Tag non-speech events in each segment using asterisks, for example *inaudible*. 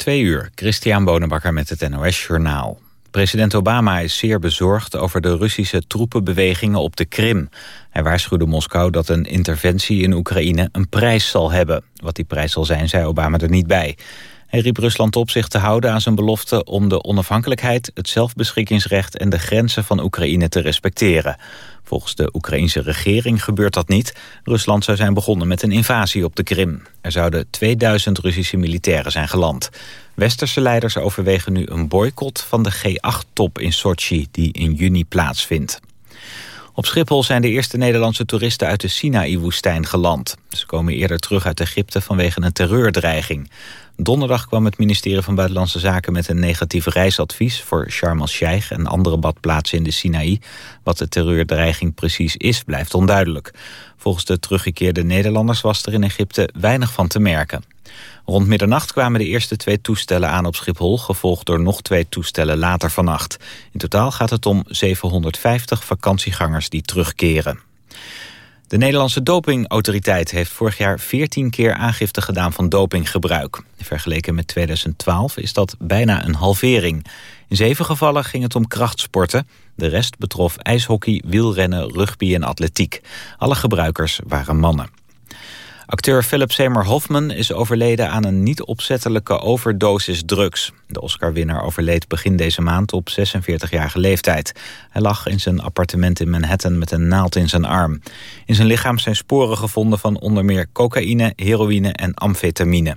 Twee uur, Christian Bonenbakker met het NOS Journaal. President Obama is zeer bezorgd over de Russische troepenbewegingen op de Krim. Hij waarschuwde Moskou dat een interventie in Oekraïne een prijs zal hebben. Wat die prijs zal zijn, zei Obama er niet bij. Hij riep Rusland op zich te houden aan zijn belofte om de onafhankelijkheid, het zelfbeschikkingsrecht en de grenzen van Oekraïne te respecteren. Volgens de Oekraïnse regering gebeurt dat niet. Rusland zou zijn begonnen met een invasie op de Krim. Er zouden 2000 Russische militairen zijn geland. Westerse leiders overwegen nu een boycott van de G8-top in Sochi... die in juni plaatsvindt. Op Schiphol zijn de eerste Nederlandse toeristen uit de Sinaï-woestijn geland. Ze komen eerder terug uit Egypte vanwege een terreurdreiging. Donderdag kwam het ministerie van Buitenlandse Zaken met een negatief reisadvies voor Sharm el-Sheikh en andere badplaatsen in de Sinaï. Wat de terreurdreiging precies is, blijft onduidelijk. Volgens de teruggekeerde Nederlanders was er in Egypte weinig van te merken. Rond middernacht kwamen de eerste twee toestellen aan op Schiphol... gevolgd door nog twee toestellen later vannacht. In totaal gaat het om 750 vakantiegangers die terugkeren. De Nederlandse dopingautoriteit heeft vorig jaar 14 keer aangifte gedaan van dopinggebruik. Vergeleken met 2012 is dat bijna een halvering. In zeven gevallen ging het om krachtsporten. De rest betrof ijshockey, wielrennen, rugby en atletiek. Alle gebruikers waren mannen. Acteur Philip Seymour Hoffman is overleden aan een niet opzettelijke overdosis drugs. De Oscar-winnaar overleed begin deze maand op 46-jarige leeftijd. Hij lag in zijn appartement in Manhattan met een naald in zijn arm. In zijn lichaam zijn sporen gevonden van onder meer cocaïne, heroïne en amfetamine.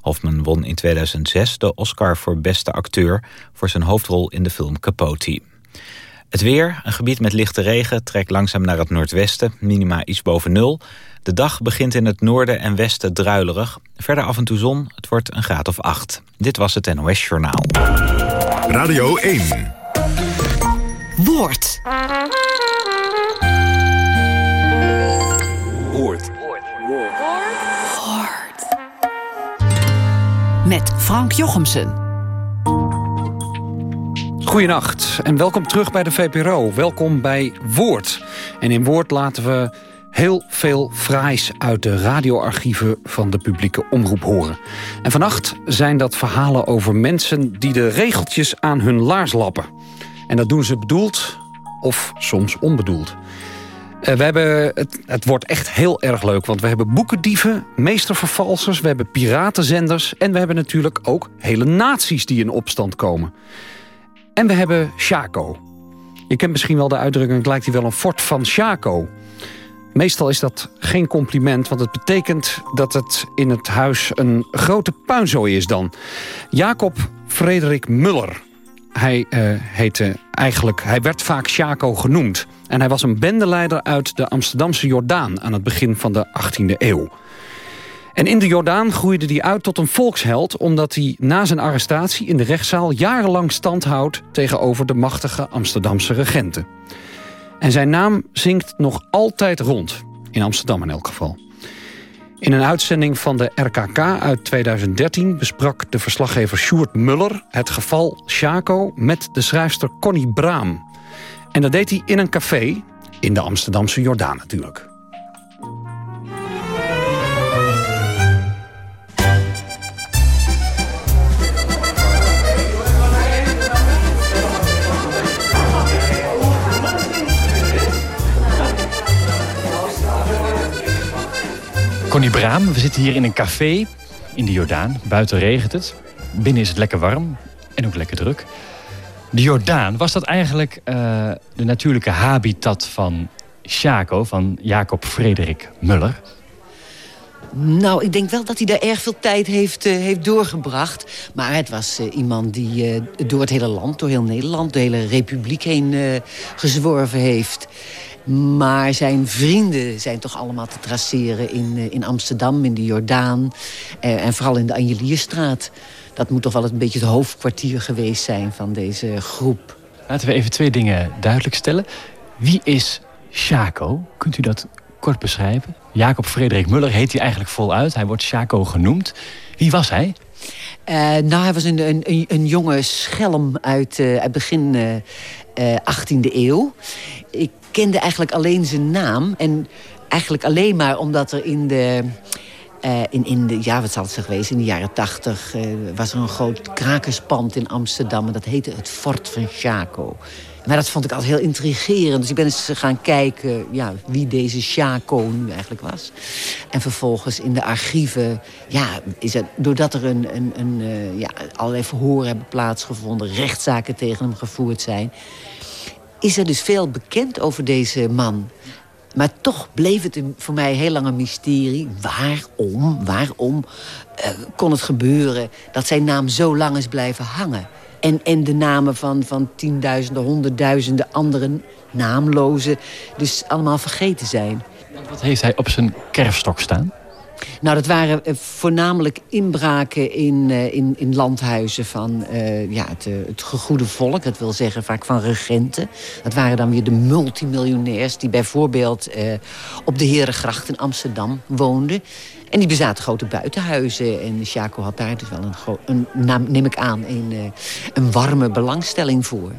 Hoffman won in 2006 de Oscar voor beste acteur... voor zijn hoofdrol in de film Capote. Het weer, een gebied met lichte regen, trekt langzaam naar het noordwesten. Minima iets boven nul. De dag begint in het noorden en westen druilerig. Verder af en toe zon, het wordt een graad of acht. Dit was het NOS Journaal. Radio 1. Woord. Woord. Woord. Met Frank Jochemsen. Goedenacht en welkom terug bij de VPRO. Welkom bij Woord. En in Woord laten we heel veel fraais uit de radioarchieven van de publieke omroep horen. En vannacht zijn dat verhalen over mensen die de regeltjes aan hun laars lappen. En dat doen ze bedoeld of soms onbedoeld. Uh, we hebben, het, het wordt echt heel erg leuk, want we hebben boekendieven, meestervervalsers, we hebben piratenzenders... en we hebben natuurlijk ook hele naties die in opstand komen. En we hebben Chaco. Je kent misschien wel de uitdrukking, het lijkt hier wel een fort van Chaco. Meestal is dat geen compliment, want het betekent dat het in het huis een grote puinzooi is dan. Jacob Frederik Muller. Hij, uh, heette eigenlijk, hij werd vaak Chaco genoemd. En hij was een bendeleider uit de Amsterdamse Jordaan aan het begin van de 18e eeuw. En in de Jordaan groeide hij uit tot een volksheld... omdat hij na zijn arrestatie in de rechtszaal jarenlang stand houdt... tegenover de machtige Amsterdamse regenten. En zijn naam zingt nog altijd rond. In Amsterdam in elk geval. In een uitzending van de RKK uit 2013 besprak de verslaggever Sjoerd Muller... het geval Chaco met de schrijfster Connie Braam. En dat deed hij in een café, in de Amsterdamse Jordaan natuurlijk. Connie Braam, we zitten hier in een café in de Jordaan. Buiten regent het. Binnen is het lekker warm en ook lekker druk. De Jordaan, was dat eigenlijk uh, de natuurlijke habitat van Chaco, van Jacob Frederik Muller? Nou, ik denk wel dat hij daar erg veel tijd heeft, uh, heeft doorgebracht. Maar het was uh, iemand die door het hele land, door heel Nederland... de hele republiek heen gezworven heeft. Maar zijn vrienden zijn toch allemaal te traceren in, eh, in Amsterdam, in de Jordaan... Eh, en vooral in de Angelierstraat. Dat moet toch wel een beetje het hoofdkwartier geweest zijn van deze groep. Laten we even twee dingen duidelijk stellen. Wie is Chaco? Kunt u dat kort beschrijven? Jacob Frederik Muller heet hij eigenlijk voluit. Hij wordt Chaco genoemd. Wie was hij? Uh, nou, hij was een, een, een jonge schelm uit, uh, uit begin uh, 18e eeuw. Ik kende eigenlijk alleen zijn naam. En eigenlijk alleen maar omdat er in de Uh, in, in de, ja, wat zal het geweest? In de jaren tachtig uh, was er een groot krakerspand in Amsterdam. En dat heette het Fort van Chaco. Maar dat vond ik altijd heel intrigerend. Dus ik ben eens gaan kijken ja, wie deze Chaco nu eigenlijk was. En vervolgens in de archieven... Ja, is het, doordat er een, een, een, uh, ja, allerlei verhoren hebben plaatsgevonden... rechtszaken tegen hem gevoerd zijn... is er dus veel bekend over deze man. Maar toch bleef het voor mij heel lang een mysterie. Waarom, waarom uh, kon het gebeuren dat zijn naam zo lang is blijven hangen? En, en de namen van, van tienduizenden, honderdduizenden andere naamlozen... dus allemaal vergeten zijn. Wat heeft hij op zijn kerfstok staan? Nou, dat waren uh, voornamelijk inbraken in, uh, in, in landhuizen van uh, ja, het, het gegoede volk. Dat wil zeggen vaak van regenten. Dat waren dan weer de multimiljonairs die bijvoorbeeld op de Herengracht in Amsterdam woonden. En die bezaten grote buitenhuizen. En Chaco had daar dus wel een, een neem ik aan, een, een warme belangstelling voor.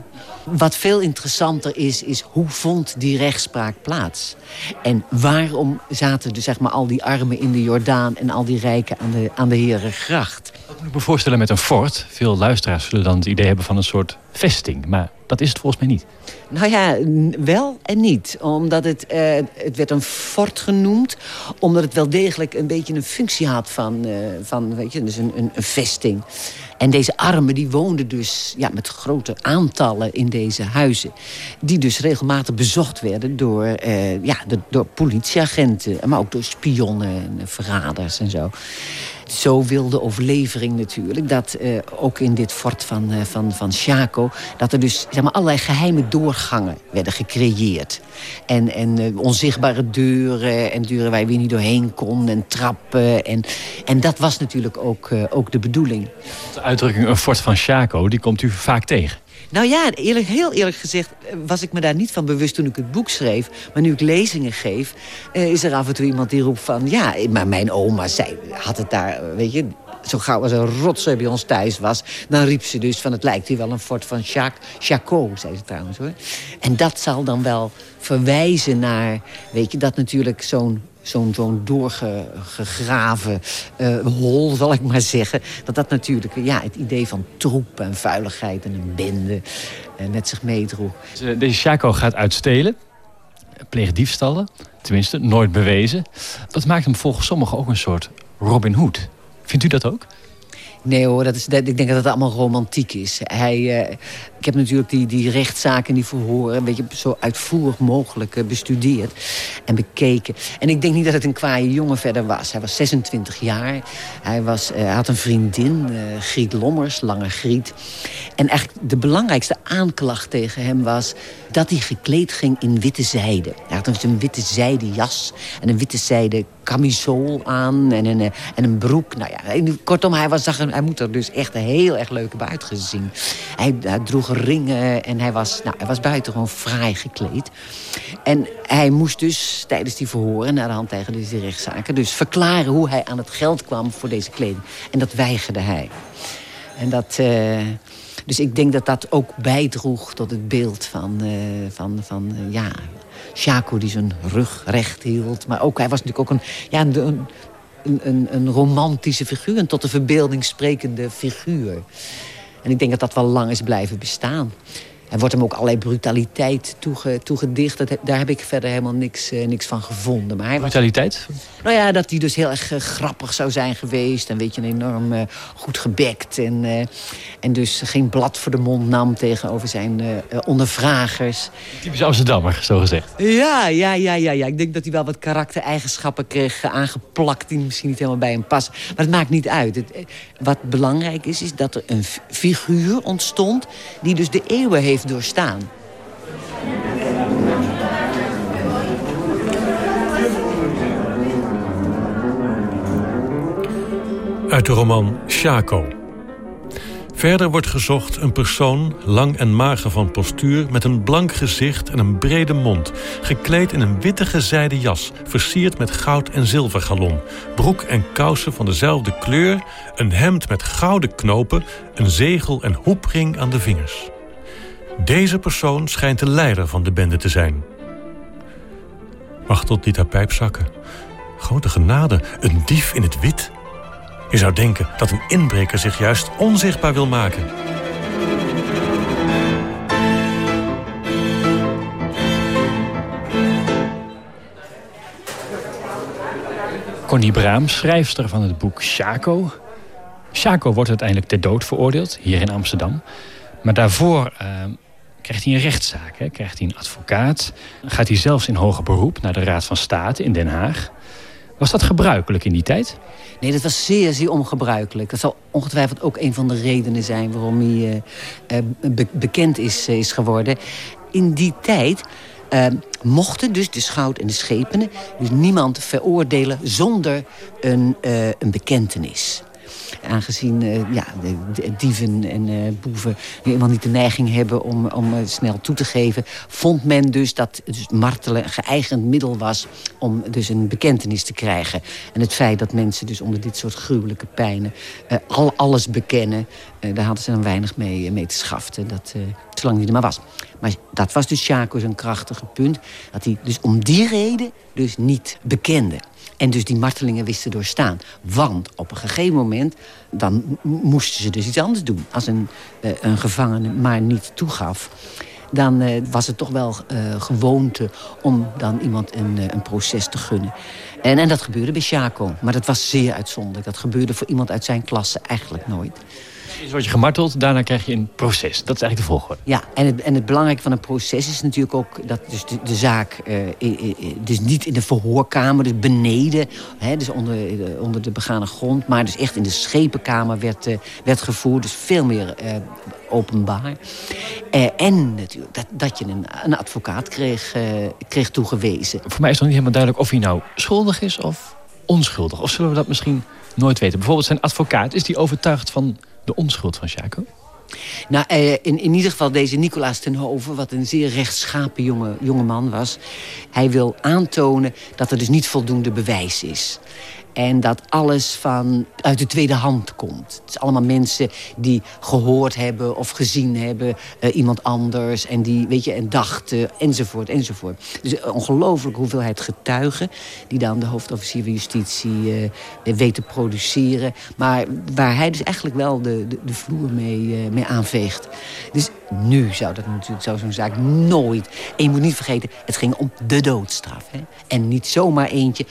Wat veel interessanter is, is hoe vond die rechtspraak plaats? En waarom zaten dus, zeg maar, al die armen in de Jordaan... en al die rijken aan de, aan de Herengracht? Dat moet ik me voorstellen met een fort. Veel luisteraars zullen dan het idee hebben van een soort vesting. Maar dat is het volgens mij niet. Nou ja, wel en niet. Omdat het, uh, het werd een fort genoemd. Omdat het wel degelijk een beetje een functie had van, uh, van weet je, dus een, een, vesting. En deze armen die woonden dus ja, met grote aantallen in deze huizen. Die dus regelmatig bezocht werden door, uh, ja, door politieagenten. Maar ook door spionnen en verraders en zo zo wilde overlevering natuurlijk. Dat uh, ook in dit fort van, uh, van, van Chaco... dat er dus zeg maar, allerlei geheime doorgangen werden gecreëerd. En, en uh, onzichtbare deuren en deuren waar je weer niet doorheen kon... en trappen. En, en dat was natuurlijk ook, ook de bedoeling. De uitdrukking een fort van Chaco, die komt u vaak tegen. Nou ja, eerlijk, heel eerlijk gezegd was ik me daar niet van bewust toen ik het boek schreef. Maar nu ik lezingen geef, uh, is er af en toe iemand die roept van... ja, maar mijn oma, zij had het daar, weet je... Zo gauw als een rotzooi bij ons thuis was... dan riep ze dus van het lijkt hier wel een fort van Jacques, Chaco, zei ze trouwens hoor. En dat zal dan wel verwijzen naar, weet je, dat natuurlijk zo'n zo'n zo'n doorgegraven uh, hol, zal ik maar zeggen. Dat dat natuurlijk ja, het idee van troep en vuiligheid en een bende uh, met zich meedroeg. Deze Chaco gaat uitstelen, pleegt diefstallen, tenminste nooit bewezen. Dat maakt hem volgens sommigen ook een soort Robin Hood. Vindt u dat ook? Nee hoor, dat is, dat, ik denk dat het allemaal romantiek is. Hij, uh, ik heb natuurlijk die, die rechtszaken, die verhoren... een beetje zo uitvoerig mogelijk uh, bestudeerd en bekeken. En ik denk niet dat het een kwaaie jongen verder was. Hij was 26 jaar. Hij, was, uh, had een vriendin, Griet Lommers, Lange Griet. En eigenlijk de belangrijkste aanklacht tegen hem was... dat hij gekleed ging in witte zijde. Hij had een witte zijde jas en een witte zijde camisole aan... en een, en een broek. Nou ja, kortom, hij, was, zag, hij moet er dus echt heel erg leuk hebben uitgezien. Hij, hij droeg ringen en hij was, nou, hij was buitengewoon fraai gekleed. En hij moest dus tijdens die verhoren, naar de hand tegen deze rechtszaken... dus verklaren hoe hij aan het geld kwam voor deze kleding. En dat weigerde hij. En dat... Uh, dus ik denk dat dat ook bijdroeg tot het beeld van, uh, van, van uh, ja, Chaco die zijn rug recht hield. Maar ook, hij was natuurlijk ook een, ja, een, een, een romantische figuur. Een tot de verbeelding sprekende figuur. En ik denk dat dat wel lang is blijven bestaan. Er wordt hem ook allerlei brutaliteit toege, toegedicht. Dat, daar heb ik verder helemaal niks, uh, niks van gevonden. Maar hij brutaliteit? Was, nou ja, dat hij dus heel erg uh, grappig zou zijn geweest. En weet je, enorm uh, goed gebekt. En, en dus geen blad voor de mond nam tegenover zijn ondervragers. Typisch Amsterdammer, zo gezegd. Ja, ja, ja, ja, ja. Ik denk dat hij wel wat karaktereigenschappen kreeg aangeplakt... die misschien niet helemaal bij hem passen. Maar het maakt niet uit. Het, wat belangrijk is, is dat er een figuur ontstond... die dus de eeuwen heeft doorstaan. Uit de roman Chaco. Verder wordt gezocht een persoon, lang en mager van postuur... met een blank gezicht en een brede mond... gekleed in een witte gezijde jas... versierd met goud en zilvergalon... broek en kousen van dezelfde kleur... een hemd met gouden knopen... een zegel en hoepring aan de vingers. Deze persoon schijnt de leider van de bende te zijn. Machtel liet haar pijp zakken. Grote genade, een dief in het wit. Je zou denken dat een inbreker zich juist onzichtbaar wil maken. Connie Braam, schrijfster van het boek Chaco. Chaco wordt uiteindelijk ter dood veroordeeld, hier in Amsterdam. Maar daarvoor uh, krijgt hij een rechtszaak, hè? krijgt hij een advocaat. Gaat hij zelfs in hoger beroep naar de Raad van State in Den Haag. Was dat gebruikelijk in die tijd? Nee, dat was zeer, zeer ongebruikelijk. Dat zal ongetwijfeld ook een van de redenen zijn... waarom hij uh, be bekend is, is geworden. In die tijd uh, mochten dus de schout en de schepenen... dus niemand veroordelen zonder een, een bekentenis. Aangezien uh, ja, de, dieven en uh, boeven helemaal niet de neiging hebben om, om uh, snel toe te geven... vond men dus dat dus martelen een geëigend middel was om dus een bekentenis te krijgen. En het feit dat mensen dus onder dit soort gruwelijke pijnen al alles bekennen... daar hadden ze dan weinig mee, mee te schaften, dat, zolang hij er maar was. Maar dat was dus Chaco zijn krachtige punt. Dat hij dus om die reden dus niet bekende. En dus die martelingen wisten doorstaan. Want op een gegeven moment, dan moesten ze dus iets anders doen. Als een, uh, een gevangene maar niet toegaf dan uh, was het toch wel uh, gewoonte om dan iemand een, een proces te gunnen. En, en dat gebeurde bij Chaco. Maar dat was zeer uitzonderlijk. Dat gebeurde voor iemand uit zijn klasse eigenlijk nooit. Eerst word je gemarteld, daarna krijg je een proces. Dat is eigenlijk de volgorde. Ja, en het, en het belangrijke van een proces is natuurlijk ook... dat dus de, de zaak uh, dus niet in de verhoorkamer, dus beneden... Hè, dus onder, onder de begane grond... maar dus echt in de schepenkamer werd, uh, werd gevoerd. Dus veel meer uh, openbaar. en natuurlijk dat, dat je een, een advocaat kreeg, kreeg toegewezen. Voor mij is nog niet helemaal duidelijk of hij nou schuldig is of onschuldig. Of zullen we dat misschien nooit weten? Bijvoorbeeld zijn advocaat, is die overtuigd van de onschuld van Jaco? Nou, eh, in, in ieder geval deze Nicolaas ten Hoven... wat een zeer rechtschapen jonge, jonge man was... hij wil aantonen dat er dus niet voldoende bewijs is. En dat alles van uit de tweede hand komt. Het is allemaal mensen die gehoord hebben of gezien hebben. Uh, iemand anders en die, weet je, en dachten, enzovoort, enzovoort. Dus een ongelooflijke hoeveelheid getuigen... die dan de hoofdofficier van justitie uh, weet te produceren. Maar waar hij dus eigenlijk wel de, de, de vloer mee, uh, mee aanveegt. Dus nu zou dat natuurlijk zo'n zaak nooit... En je moet niet vergeten, het ging om de doodstraf. Hè? En niet zomaar eentje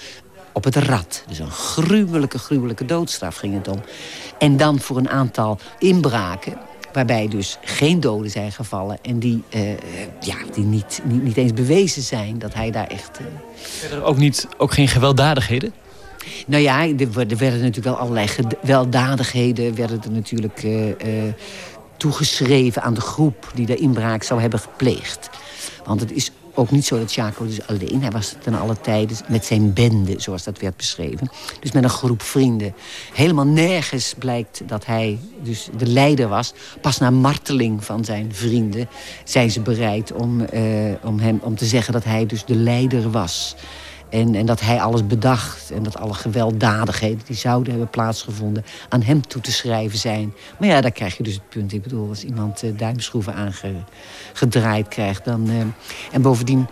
op het rad. Dus een gruwelijke, gruwelijke doodstraf ging het om. En dan voor een aantal inbraken waarbij dus geen doden zijn gevallen... en die, uh, ja, die niet, niet, niet eens bewezen zijn dat hij daar echt... Uh... Verder ook, niet, ook geen gewelddadigheden? Nou ja, er, er werden natuurlijk wel allerlei gewelddadigheden... werden er natuurlijk uh, toegeschreven aan de groep die de inbraak zou hebben gepleegd. Want het is ook niet zo dat Jaco dus alleen. Hij was ten alle tijden met zijn bende, zoals dat werd beschreven. Dus met een groep vrienden. Helemaal nergens blijkt dat hij dus de leider was. Pas na marteling van zijn vrienden zijn ze bereid om, uh, om, hem, om te zeggen dat hij dus de leider was. En, en dat hij alles bedacht. En dat alle gewelddadigheden die zouden hebben plaatsgevonden... aan hem toe te schrijven zijn. Maar ja, daar krijg je dus het punt. Ik bedoel, als iemand uh, duimschroeven aangedraaid krijgt... dan... Uh, en bovendien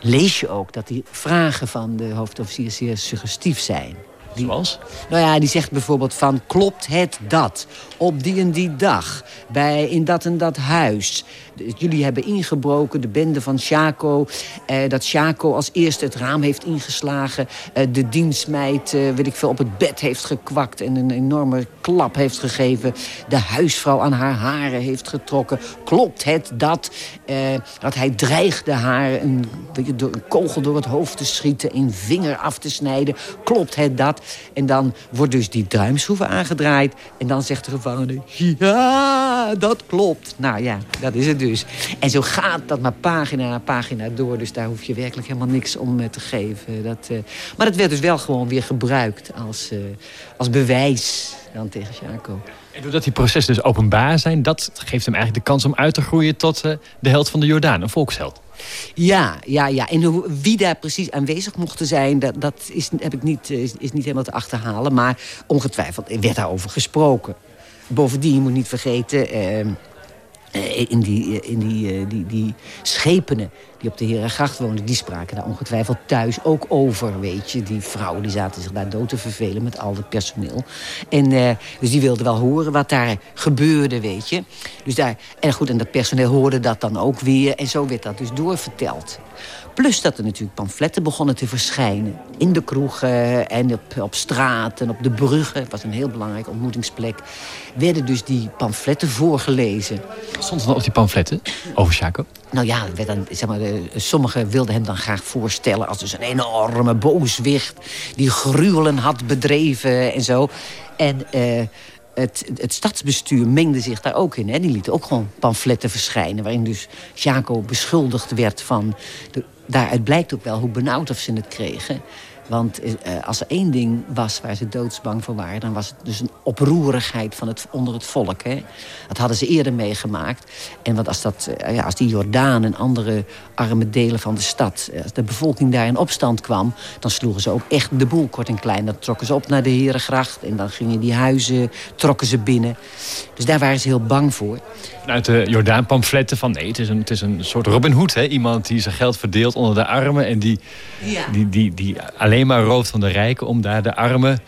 lees je ook dat die vragen van de hoofdofficier zeer suggestief zijn. Die, Zoals? Nou ja, die zegt bijvoorbeeld van... klopt het dat op die en die dag bij, in dat en dat huis... jullie hebben ingebroken, de bende van Chaco... Eh, dat Chaco als eerste het raam heeft ingeslagen... Eh, de dienstmeid, eh, weet ik veel, op het bed heeft gekwakt... en een enorme klap heeft gegeven... de huisvrouw aan haar haren heeft getrokken. Klopt het dat, eh, dat hij dreigde haar een, door, een kogel door het hoofd te schieten... een vinger af te snijden? Klopt het dat? En dan wordt dus die duimschroeven aangedraaid... en dan zegt de gevangene... ja, dat klopt. Nou ja, dat is het dus. En zo gaat dat maar pagina na pagina door. Dus daar hoef je werkelijk helemaal niks om te geven. Dat, uh... Maar het werd dus wel gewoon weer gebruikt als, uh, als bewijs dan tegen Jaco. En doordat die processen dus openbaar zijn... dat geeft hem eigenlijk de kans om uit te groeien tot uh, de held van de Jordaan. Een volksheld. Ja, ja, ja. En hoe, wie daar precies aanwezig mochten zijn... dat, dat is, heb ik niet, is, is niet helemaal te achterhalen. Maar ongetwijfeld werd daarover gesproken. Bovendien, je moet niet vergeten... Uh, in die, in die, die, die schepenen die op de Herengracht woonden... die spraken daar ongetwijfeld thuis ook over, weet je. Die vrouwen die zaten zich daar dood te vervelen met al het personeel. En, uh, dus die wilden wel horen wat daar gebeurde, weet je. Dus daar, en goed, en dat personeel hoorde dat dan ook weer. En zo werd dat dus doorverteld. Plus dat er natuurlijk pamfletten begonnen te verschijnen. In de kroegen en op, op straat en op de bruggen. Het was een heel belangrijke ontmoetingsplek. Werden dus die pamfletten voorgelezen. Stond er op die pamfletten over Chaco? Nou ja, dan, zeg maar, sommigen wilden hem dan graag voorstellen... als dus een enorme booswicht die gruwelen had bedreven en zo. En... Uh, het, het, stadsbestuur mengde zich daar ook in. Hè. Die lieten ook gewoon pamfletten verschijnen... waarin dus Jaco beschuldigd werd van daaruit blijkt ook wel hoe benauwd of ze het kregen. Want eh, als er één ding was waar ze doodsbang voor waren... dan was het dus een oproerigheid van het, onder het volk. Hè. Dat hadden ze eerder meegemaakt. En wat als, dat, eh, ja, als die Jordaan en andere arme delen van de stad... Eh, als de bevolking daar in opstand kwam... dan sloegen ze ook echt de boel kort en klein. Dan trokken ze op naar de Herengracht. En dan gingen die huizen, trokken ze binnen. Dus daar waren ze heel bang voor. Uit de Jordaan-pamfletten van... nee, het is, een, het is een soort Robin Hood, hè? Iemand die zijn geld verdeelt onder de armen... en die, ja. die, die, die alleen maar rooft van de rijken... om daar de armen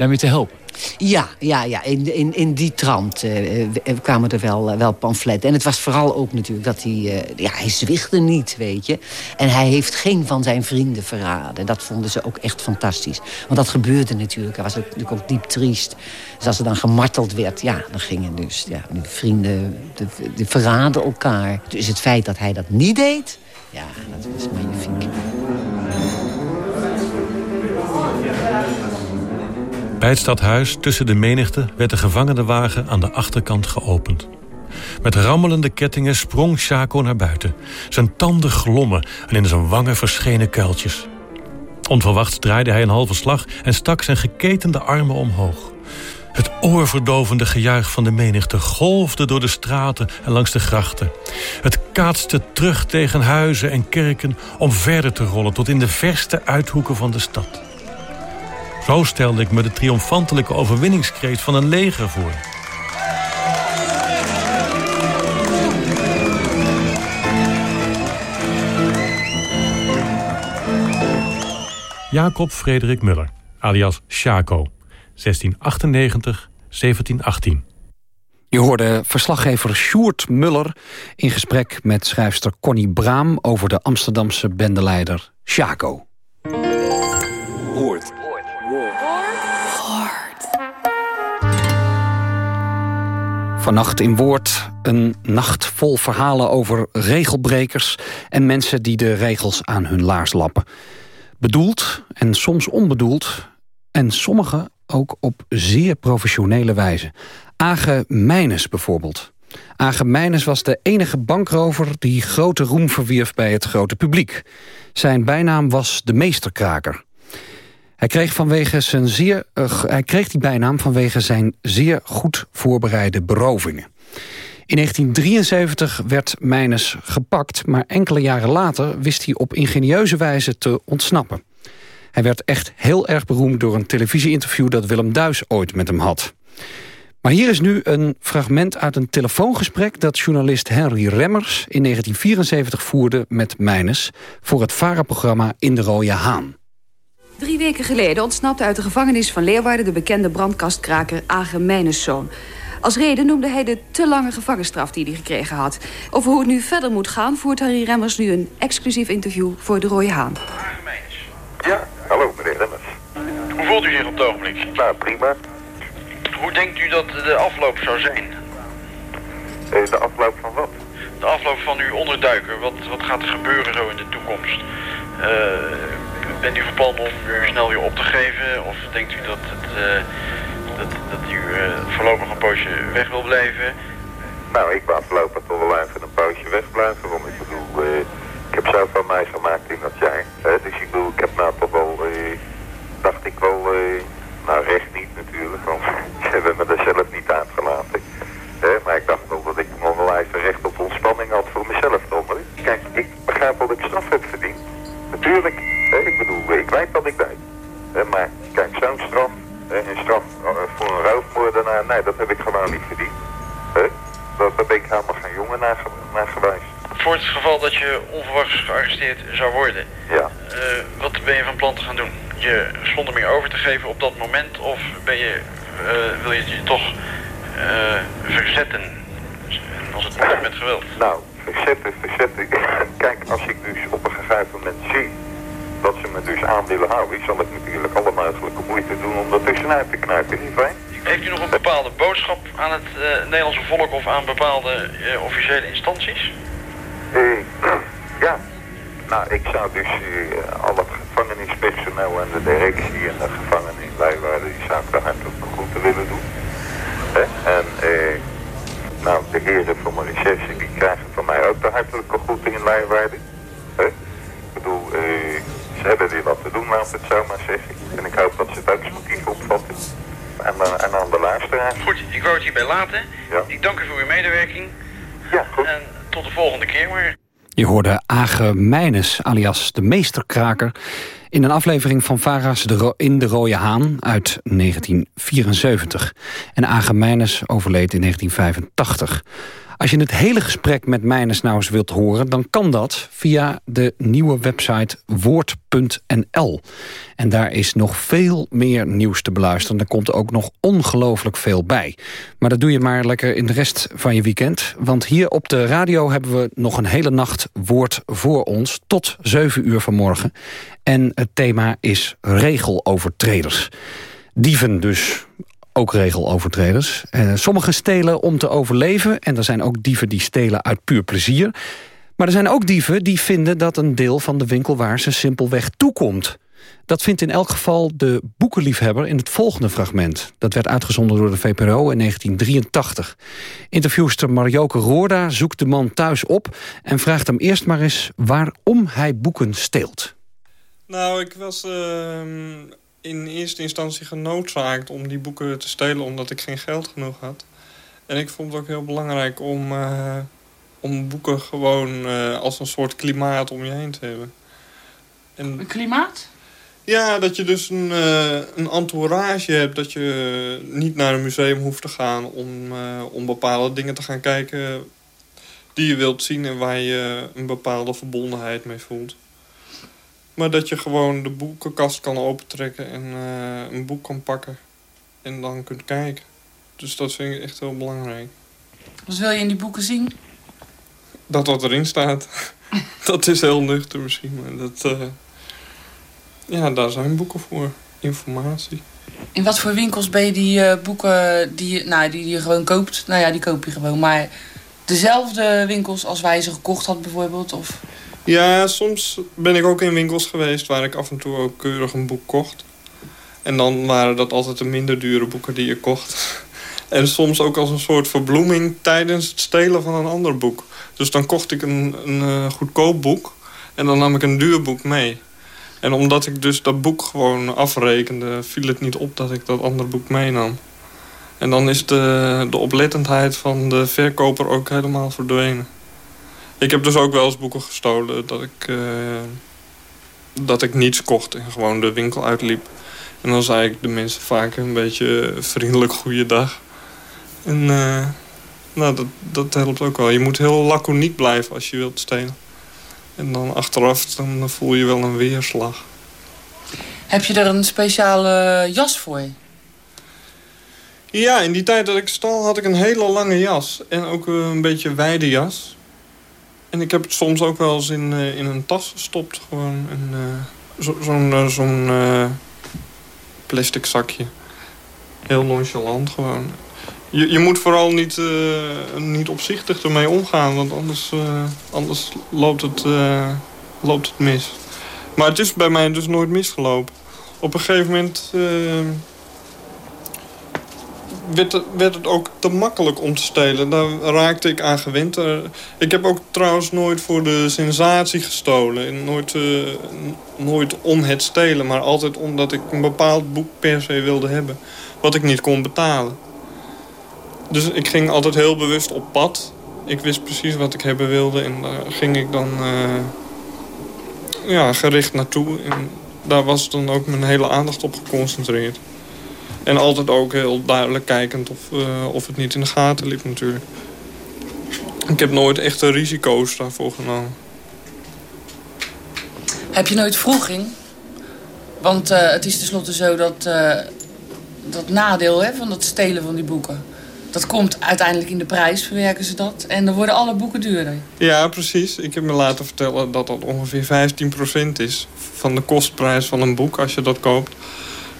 daarmee te helpen. Ja, ja, ja. In, in, in die trant uh, kwamen er wel, uh, wel pamfletten. En het was vooral ook natuurlijk dat hij... Uh, ja, hij zwichtte niet, weet je. En hij heeft geen van zijn vrienden verraden. Dat vonden ze ook echt fantastisch. Want dat gebeurde natuurlijk. Hij was natuurlijk ook diep triest. Dus als er dan gemarteld werd, ja, dan gingen dus... Ja, de vrienden de, de verraden elkaar. Dus het feit dat hij dat niet deed... Ja, dat was magnifiek. Bij het stadhuis tussen de menigte werd de gevangenenwagen aan de achterkant geopend. Met rammelende kettingen sprong Chaco naar buiten. Zijn tanden glommen en in zijn wangen verschenen kuiltjes. Onverwachts draaide hij een halve slag en stak zijn geketende armen omhoog. Het oorverdovende gejuich van de menigte golfde door de straten en langs de grachten. Het kaatste terug tegen huizen en kerken om verder te rollen tot in de verste uithoeken van de stad. Zo stelde ik me de triomfantelijke overwinningskreet van een leger voor. Jacob Frederik Muller, alias Chaco, 1698 1718. Je hoorde verslaggever Sjoerd Muller in gesprek met schrijfster Connie Braam... over de Amsterdamse bendeleider Chaco. Hoort. Vannacht in Woord een nacht vol verhalen over regelbrekers... en mensen die de regels aan hun laars lappen. Bedoeld en soms onbedoeld... en sommige ook op zeer professionele wijze. Age Meines bijvoorbeeld. Age Meines was de enige bankrover die grote roem verwierf bij het grote publiek. Zijn bijnaam was de meesterkraker. Hij kreeg, vanwege zijn zeer, uh, hij kreeg die bijnaam vanwege zijn zeer goed voorbereide berovingen. In 1973 werd Meines gepakt, maar enkele jaren later wist hij op ingenieuze wijze te ontsnappen. Hij werd echt heel erg beroemd door een televisieinterview dat Willem Duis ooit met hem had. Maar hier is nu een fragment uit een telefoongesprek... dat journalist Henry Remmers in 1974 voerde met Meines... voor het VARA-programma In de Rode Haan. Drie weken geleden ontsnapte uit de gevangenis van Leeuwarden... de bekende brandkastkraker Age. Als reden noemde hij de te lange gevangenstraf die hij gekregen had. Over hoe het nu verder moet gaan... voert Harry Remmers nu een exclusief interview voor de Rode Haan. Ja, hallo meneer Remmers. Hoe voelt u zich op het ogenblik? Nou, prima. Hoe denkt u dat de afloop zou zijn? Eh, de afloop van wat? De afloop van uw onderduiken. Wat, wat gaat er gebeuren zo in de toekomst? Uh, bent u van om snel weer op te geven? Of denkt u dat, het, uh, dat, dat u uh, voorlopig een poosje weg wil blijven? Nou, ik wou voorlopig toch wel even een poosje wegblijven. Want ik bedoel, uh, ik heb zelf van mij gemaakt in dat jaar. dus ik bedoel, ik heb nou toch wel, dacht ik wel, nou recht niet natuurlijk. Want *laughs* ze hebben me er zelf niet uitgelaten. maar ik dacht nog dat ik nog wel even recht op ontspanning had voor mezelf. Toch? Kijk, ik begrijp dat ik straf heb verdiend. Natuurlijk ik bedoel, ik weet wat ik weet. maar kijk, zo'n straf, een straf eh, voor een roofmoordenaar, nee, dat heb ik gewoon niet verdiend. Daar ben ik helemaal geen jongen naar, naar geweest. Voor het geval dat je onverwachts gearresteerd zou worden, Ja. eh, wat ben je van plan te gaan doen? Je zonder meer over te geven op dat moment of ben je, eh, wil je je toch eh, verzetten? En als het moet met geweld. Nou, verzetten, verzetten. *laughs* Kijk, als ik dus op een gegeven moment zie dat ze me dus aan willen houden, zal ik natuurlijk alle mogelijke moeite doen om er tussenuit te knijpen. Niet fijn? Heeft u nog een bepaalde boodschap aan het eh, Nederlandse volk of aan bepaalde eh, officiële instanties? Eh, *clears throat* ja. Nou, ik zou dus eh, al het gevangenispersoneel en de directie en de gevangenen in Leeuwarden, die zou ik de hartelijke groeten willen doen. Hè? En eh, nou, de heren van mijn recherche, die krijgen van mij ook de hartelijke groeten in Leeuwarden. Hè? Ik bedoel, eh, ze hebben weer wat te doen, laat het zo maar zeggen. En ik hoop dat ze het ook sportief opvatten. En, eh, en Goed, ik wou het hierbij laten. Ja. Ik dank u voor uw medewerking. Ja, goed. En tot de volgende keer maar. Je hoorde Age Meines, alias de meesterkraker... in een aflevering van Vara's de in de Rode Haan uit 1974. En Age Meines overleed in 1985. Als je het hele gesprek met Meines nou eens wilt horen... dan kan dat via de nieuwe website woord.nl. En daar is nog veel meer nieuws te beluisteren. Er komt ook nog ongelooflijk veel bij. Maar dat doe je maar lekker in de rest van je weekend. Want hier op de radio hebben we nog een hele nacht woord voor ons... tot 7 uur vanmorgen. En het thema is regelovertreders. Dieven dus, ook regelovertreders. Eh, sommigen stelen om te overleven... en er zijn ook dieven die stelen uit puur plezier. Maar er zijn ook dieven die vinden dat een deel van de winkel... waar ze simpelweg toekomt. Dat vindt in elk geval de boekenliefhebber in het volgende fragment. Dat werd uitgezonden door de VPRO in 1983. Interviewster Marjoke Roorda zoekt de man thuis op... en vraagt hem eerst maar eens waarom hij boeken steelt. Nou, ik was ehm, in eerste instantie genoodzaakt om die boeken te stelen... omdat ik geen geld genoeg had. En ik vond het ook heel belangrijk om, eh, om boeken gewoon eh, als een soort klimaat om je heen te hebben. En, Een klimaat? ja, dat je dus een, eh, een entourage hebt. Dat je niet naar een museum hoeft te gaan om, om bepaalde dingen te gaan kijken... die je wilt zien en waar je een bepaalde verbondenheid mee voelt. Maar dat je gewoon de boekenkast kan opentrekken en eh, een boek kan pakken. En dan kunt kijken. Dus dat vind ik echt heel belangrijk. Wat wil je in die boeken zien? Dat wat erin staat, *laughs* dat is heel nuchter misschien. Maar dat, eh, ja, daar zijn boeken voor. Informatie. In wat voor winkels ben je die eh, boeken die, je- nou, die je gewoon koopt? Nou ja, die koop je gewoon. Maar dezelfde winkels als wij ze gekocht had bijvoorbeeld? Of... Ja, soms ben ik ook in winkels geweest waar ik af en toe ook keurig een boek kocht. En dan waren dat altijd de minder dure boeken die ik kocht. *laughs* En soms ook als een soort verbloeming tijdens het stelen van een ander boek. Dus dan kocht ik een, een eh, goedkoop boek en dan nam ik een duur boek mee. En omdat ik dus dat boek gewoon afrekende, viel het niet op dat ik dat andere boek meenam. En dan is de, de oplettendheid van de verkoper ook helemaal verdwenen. Ik heb dus ook wel eens boeken gestolen dat ik, eh, dat ik niets kocht en gewoon de winkel uitliep. En dan zei ik de mensen vaak een beetje vriendelijk goeiedag. En eh, nou, dat, dat helpt ook wel. Je moet heel laconiek blijven als je wilt stelen. En dan achteraf dan voel je wel een weerslag. Heb je er een speciale jas voor? Ja, in die tijd dat ik stal had ik een hele lange jas. En ook een beetje wijde jas. En ik heb het soms ook wel eens in, eh, in een tas gestopt. Gewoon een, eh, zo- zo'n eh, zo'n plastic zakje. Heel nonchalant gewoon. Je, je moet vooral niet, niet opzichtig ermee omgaan. Want anders, anders loopt, het, loopt het mis. Maar het is bij mij dus nooit misgelopen. Op een gegeven moment... werd het, ook te makkelijk om te stelen. Daar raakte ik aan gewend. Eh, Ik heb ook trouwens nooit voor de sensatie gestolen. En nooit, eh, nooit om het stelen, maar altijd omdat ik een bepaald boek per se wilde hebben. Wat ik niet kon betalen. Dus ik ging altijd heel bewust op pad. Ik wist precies wat ik hebben wilde en daar ging ik dan eh, ja, gericht naartoe. En daar was dan ook mijn hele aandacht op geconcentreerd. En altijd ook heel duidelijk kijkend of, eh, of het niet in de gaten liep natuurlijk. Ik heb nooit echte risico's daarvoor genomen. Heb je nooit vroeging? Want uh, het is tenslotte zo dat, uh, dat nadeel hè, van dat stelen van die boeken... dat komt uiteindelijk in de prijs, verwerken ze dat. En dan worden alle boeken duurder. Ja, precies. Ik heb me laten vertellen dat dat ongeveer 15% is... van de kostprijs van een boek als je dat koopt.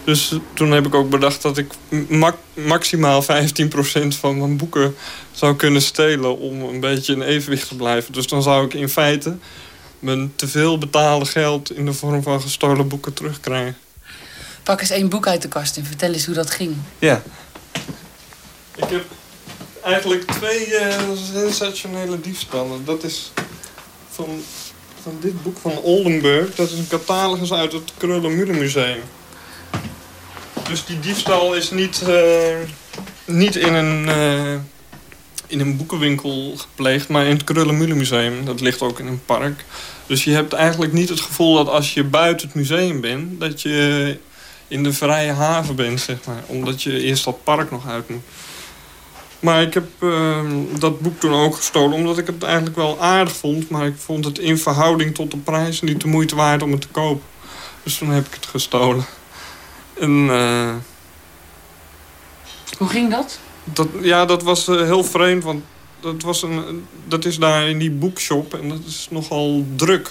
Dus toen heb ik ook bedacht dat ik ma maximaal 15% van mijn boeken zou kunnen stelen... om een beetje in evenwicht te blijven. Dus dan zou ik in feite mijn te veel betaalde geld... in de vorm van gestolen boeken terugkrijgen. Pak eens één boek uit de kast en vertel eens hoe dat ging. Ja. Ik heb eigenlijk twee uh, sensationele diefstallen. Dat is van, van dit boek van Oldenburg. Dat is een catalogus uit het Krullenmullenmuseum. Dus die diefstal is niet, uh, niet in, een, uh, in een boekenwinkel gepleegd, maar in het Krullenmullenmuseum. Dat ligt ook in een park. Dus je hebt eigenlijk niet het gevoel dat als je buiten het museum bent... dat je in de vrije haven bent, zeg maar. Omdat je eerst dat park nog uit moet. Maar ik heb uh, dat boek toen ook gestolen omdat ik het eigenlijk wel aardig vond. Maar ik vond het in verhouding tot de prijs niet de moeite waard om het te kopen. Dus toen heb ik het gestolen. En, uh, Hoe ging dat? dat ja, dat was uh, heel vreemd. Want dat, was een, dat is daar in die boekshop en dat is nogal druk.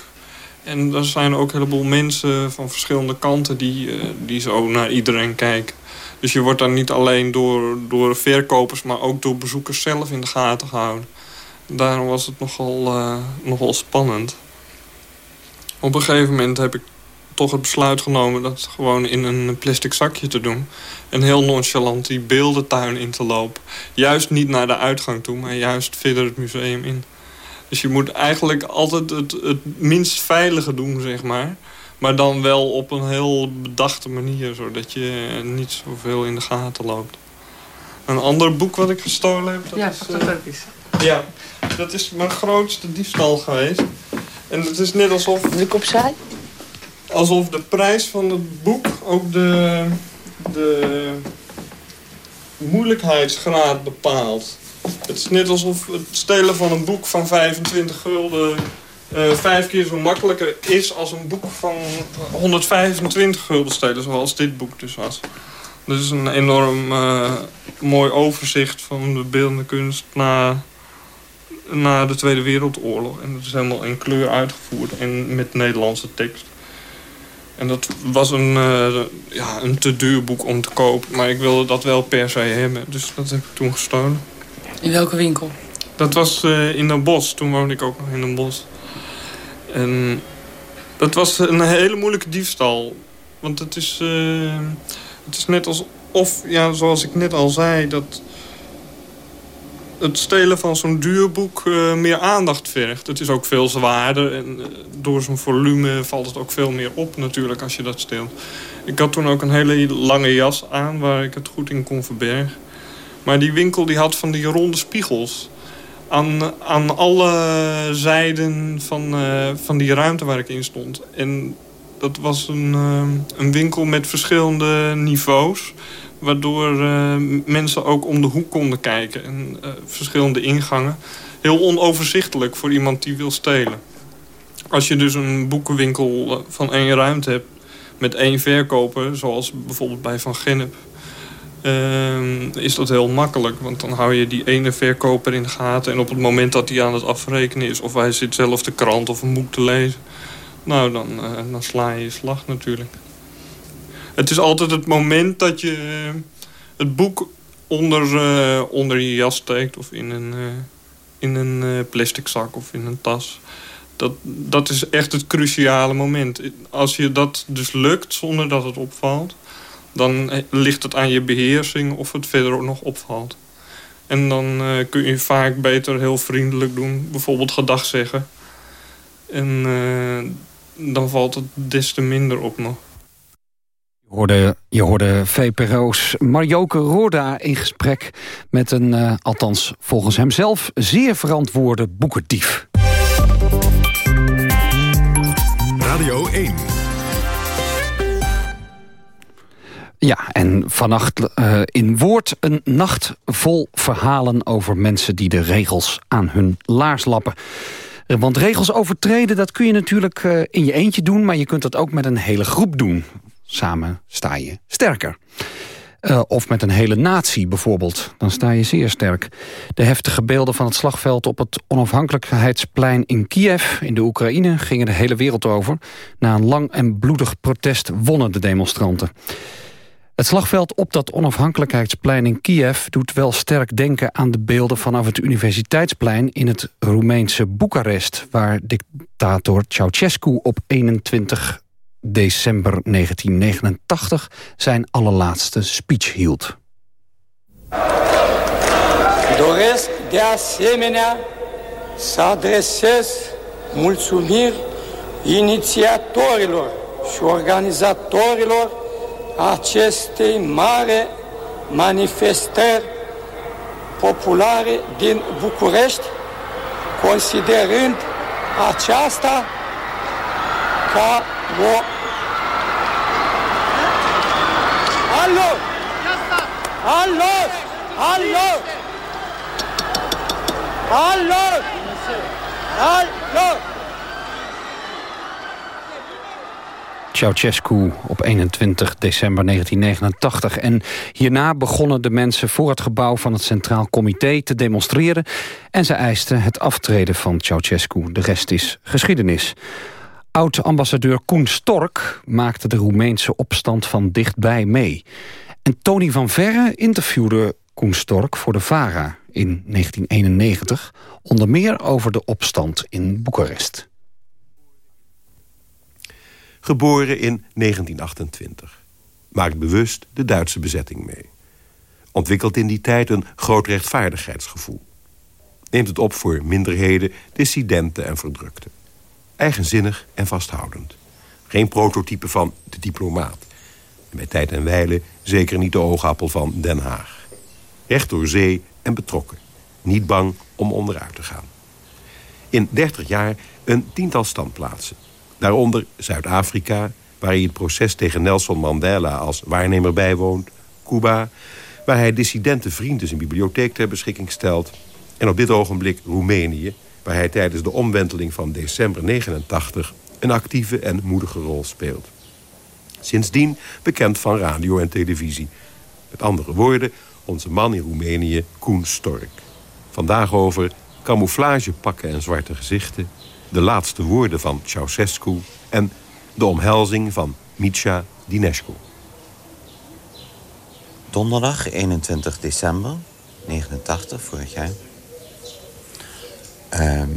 En er zijn ook een heleboel mensen van verschillende kanten die, uh, die zo naar iedereen kijken. Dus je wordt dan niet alleen door, door verkopers, maar ook door bezoekers zelf in de gaten gehouden. Daarom was het nogal, nogal spannend. Op een gegeven moment heb ik toch het besluit genomen dat gewoon in een plastic zakje te doen. En heel nonchalant die beeldentuin in te lopen. Juist niet naar de uitgang toe, maar juist verder het museum in. Dus je moet eigenlijk altijd het, het minst veilige doen, zeg maar. Maar dan wel op een heel bedachte manier, zodat je niet zoveel in de gaten loopt. Een ander boek wat ik gestolen heb... Dat ja, is, dat uh, ook is. Ja, dat is mijn grootste diefstal geweest. En het is net alsof... Druk opzij? Alsof de prijs van het boek ook de, de moeilijkheidsgraad bepaalt. Het is net alsof het stelen van een boek van 25 gulden... Uh, vijf keer zo makkelijker is als een boek van 125 gulden stelen, zoals dit boek dus was. Dat is een enorm uh, mooi overzicht van de beeldende kunst na, na de Tweede Wereldoorlog. En dat is helemaal in kleur uitgevoerd en met Nederlandse tekst. En dat was een, uh, ja, een te duur boek om te kopen, maar ik wilde dat wel per se hebben. Dus dat heb ik toen gestolen. In welke winkel? Dat was in een bos. Toen woonde ik ook nog in een bos. En dat was een hele moeilijke diefstal. Want het is, uh, het is net alsof, ja, zoals ik net al zei... dat het stelen van zo'n duur boek uh, meer aandacht vergt. Het is ook veel zwaarder en uh, door zijn volume valt het ook veel meer op natuurlijk als je dat steelt. Ik had toen ook een hele lange jas aan waar ik het goed in kon verbergen. Maar die winkel die had van die ronde spiegels aan, aan alle zijden van, uh, van die ruimte waar ik in stond. En dat was een, uh, een winkel met verschillende niveaus. Waardoor uh, mensen ook om de hoek konden kijken. En verschillende ingangen. Heel onoverzichtelijk voor iemand die wil stelen. Als je dus een boekenwinkel van één ruimte hebt met één verkoper... zoals bijvoorbeeld bij Van Gennep uh, is dat heel makkelijk. Want dan hou je die ene verkoper in de gaten. En op het moment dat hij aan het afrekenen is... of hij zit zelf de krant of een boek te lezen... nou, dan, uh, sla je je slag natuurlijk. Het is altijd het moment dat je het boek onder, uh, onder je jas steekt... of in een, in een plastic zak of in een tas... Dat, dat is echt het cruciale moment. Als je dat dus lukt zonder dat het opvalt dan ligt het aan je beheersing of het verder nog opvalt. En dan kun je vaak beter heel vriendelijk doen. Bijvoorbeeld gedag zeggen. En dan valt het des te minder op nog. Je hoorde, je hoorde VPRO's Marjoke Roorda in gesprek met een, uh, althans volgens hemzelf, zeer verantwoorde boekendief. Radio 1 Ja, en vannacht uh, in woord een nacht vol verhalen over mensen die de regels aan hun laars lappen. Want regels overtreden, dat kun je natuurlijk uh, in je eentje doen... maar je kunt dat ook met een hele groep doen. Samen sta je sterker. Uh, of met een hele natie bijvoorbeeld, dan sta je zeer sterk. De heftige beelden van het slagveld op het onafhankelijkheidsplein in Kiev... in de Oekraïne gingen de hele wereld over. Na een lang en bloedig protest wonnen de demonstranten. Het slagveld op dat onafhankelijkheidsplein in Kiev... doet wel sterk denken aan de beelden vanaf het universiteitsplein... in het Roemeense Boekarest... waar dictator Ceausescu op 21 december 1989 zijn allerlaatste speech hield. Doresc de asemenea să adresez mulțumiri inițiatorilor și organizatorilor acestei mare manifestări populare din București, considerând aceasta ca o... Allo! Allo! Allo! Allo! Allo! Ceausescu op 21 december 1989. En hierna begonnen de mensen voor het gebouw van het Centraal Comité te demonstreren... en ze eisten het aftreden van Ceausescu. De rest is geschiedenis. Oud-ambassadeur Koen Stork maakte de Roemeense opstand van dichtbij mee. En Tony van Verre interviewde Koen Stork voor de VARA in 1991... onder meer over de opstand in Boekarest. Geboren in 1928. Maakt bewust de Duitse bezetting mee. Ontwikkelt in die tijd een groot rechtvaardigheidsgevoel. Neemt het op voor minderheden, dissidenten en verdrukten. Eigenzinnig en vasthoudend. Geen prototype van de diplomaat. En bij tijd en wijle zeker niet de oogappel van Den Haag. Recht door zee en betrokken. Niet bang om onderuit te gaan. In 30 jaar een tiental standplaatsen Daaronder Zuid-Afrika, waar hij het proces tegen Nelson Mandela als waarnemer bijwoont. Cuba, waar hij dissidente vrienden zijn bibliotheek ter beschikking stelt. En op dit ogenblik Roemenië, waar hij tijdens de omwenteling van december 89 een actieve en moedige rol speelt. Sindsdien bekend van radio en televisie. Met andere woorden, onze man in Roemenië, Koen Stork. Vandaag over camouflagepakken en zwarte gezichten de laatste woorden van Ceausescu... en de omhelzing van Mitja Dinescu. Donderdag 21 december 89, vorig jaar. Ehm,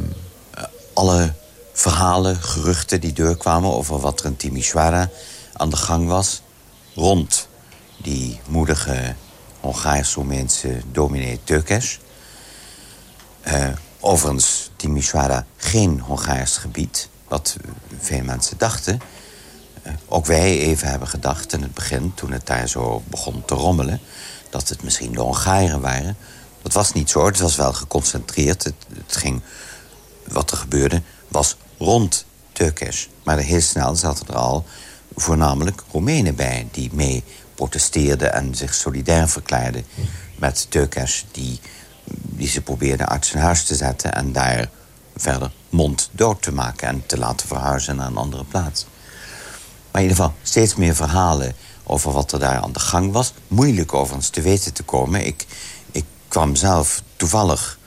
alle verhalen, geruchten die doorkwamen over wat er in Timisoara aan de gang was... rond die moedige Hongaars-Roemeense dominee Turkes... Uh, overigens Timisoara geen Hongaars gebied, wat veel mensen dachten. Eh, ook wij even hebben gedacht in het begin, toen het daar zo begon te rommelen... dat het misschien de Hongaren waren. Dat was niet zo, het was wel geconcentreerd. Het, ging, wat er gebeurde, was rond Turkish. Maar heel snel zaten er al voornamelijk Roemenen bij... die mee protesteerden en zich solidair verklaarden met Turkish... die die ze probeerden uit zijn huis te zetten... en daar verder monddood te maken en te laten verhuizen naar een andere plaats. Maar in ieder geval steeds meer verhalen over wat er daar aan de gang was. Moeilijk overigens te weten te komen. Ik, ik kwam zelf toevallig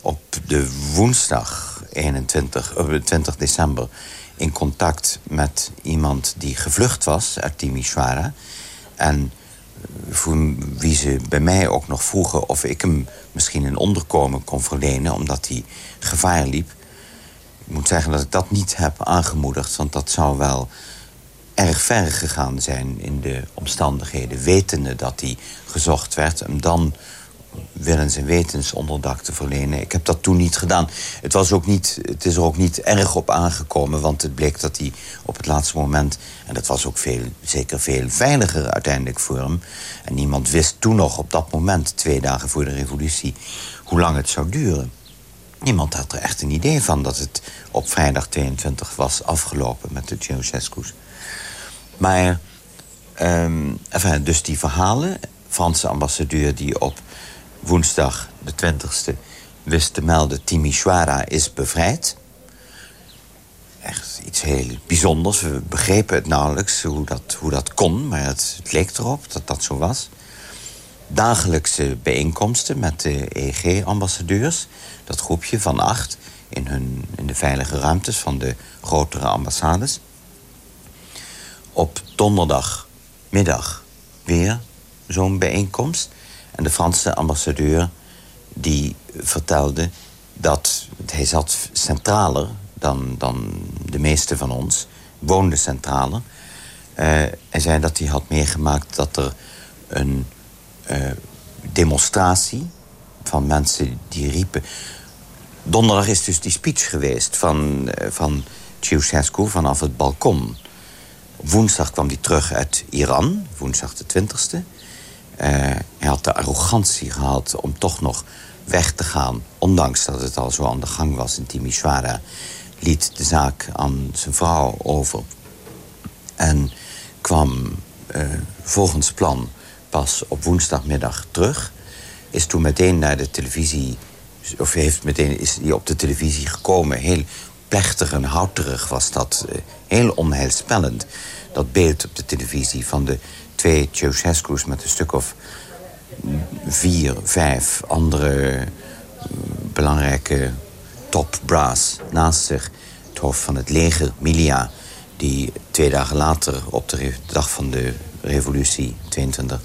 op de woensdag 21, 20 december... in contact met iemand die gevlucht was uit Timisoara... en voor wie ze bij mij ook nog vroegen... of ik hem misschien een onderkomen kon verlenen... omdat hij gevaar liep. Ik moet zeggen dat ik dat niet heb aangemoedigd... want dat zou wel erg ver gegaan zijn in de omstandigheden... wetende dat hij gezocht werd... en dan willens en wetens onderdak te verlenen. Ik heb dat toen niet gedaan. Het, was ook niet, het is er ook niet erg op aangekomen... want het bleek dat hij op het laatste moment... en dat was ook veel, zeker veel veiliger uiteindelijk voor hem... en niemand wist toen nog op dat moment, twee dagen voor de revolutie... hoe lang het zou duren. Niemand had er echt een idee van dat het op vrijdag 22 was afgelopen met de Ceausescu's. Maar Um, enfin, dus die verhalen. Franse ambassadeur die op woensdag de 20e wist te melden... Timisoara is bevrijd. Echt iets heel bijzonders. We begrepen het nauwelijks hoe dat, hoe dat kon, maar het, het leek erop dat dat zo was. Dagelijkse bijeenkomsten met de EG-ambassadeurs. Dat groepje van acht in, hun, in de veilige ruimtes van de grotere ambassades. Op donderdagmiddag weer zo'n bijeenkomst. En de Franse ambassadeur die vertelde dat hij zat centraler dan, dan de meeste van ons, woonde centraler. Uh, hij zei dat hij had meegemaakt dat er een uh, demonstratie van mensen die riepen... Donderdag is dus die speech geweest van, uh, van Ceausescu vanaf het balkon. Woensdag kwam hij terug uit Iran, woensdag de 20e. Hij had de arrogantie gehad om toch nog weg te gaan... ondanks dat het al zo aan de gang was in Timisoara... liet de zaak aan zijn vrouw over. En kwam uh, volgens plan pas op woensdagmiddag terug. Is toen meteen naar de televisie... of heeft meteen, is hij op de televisie gekomen. Heel plechtig en houterig was dat. Uh, heel onheilspellend. Dat beeld op de televisie van de twee Ceausescu's... met een stuk of vier, vijf andere mm, belangrijke top brass naast zich. Het hoofd van het leger, Milia, die twee dagen later op de dag van de revolutie, 22,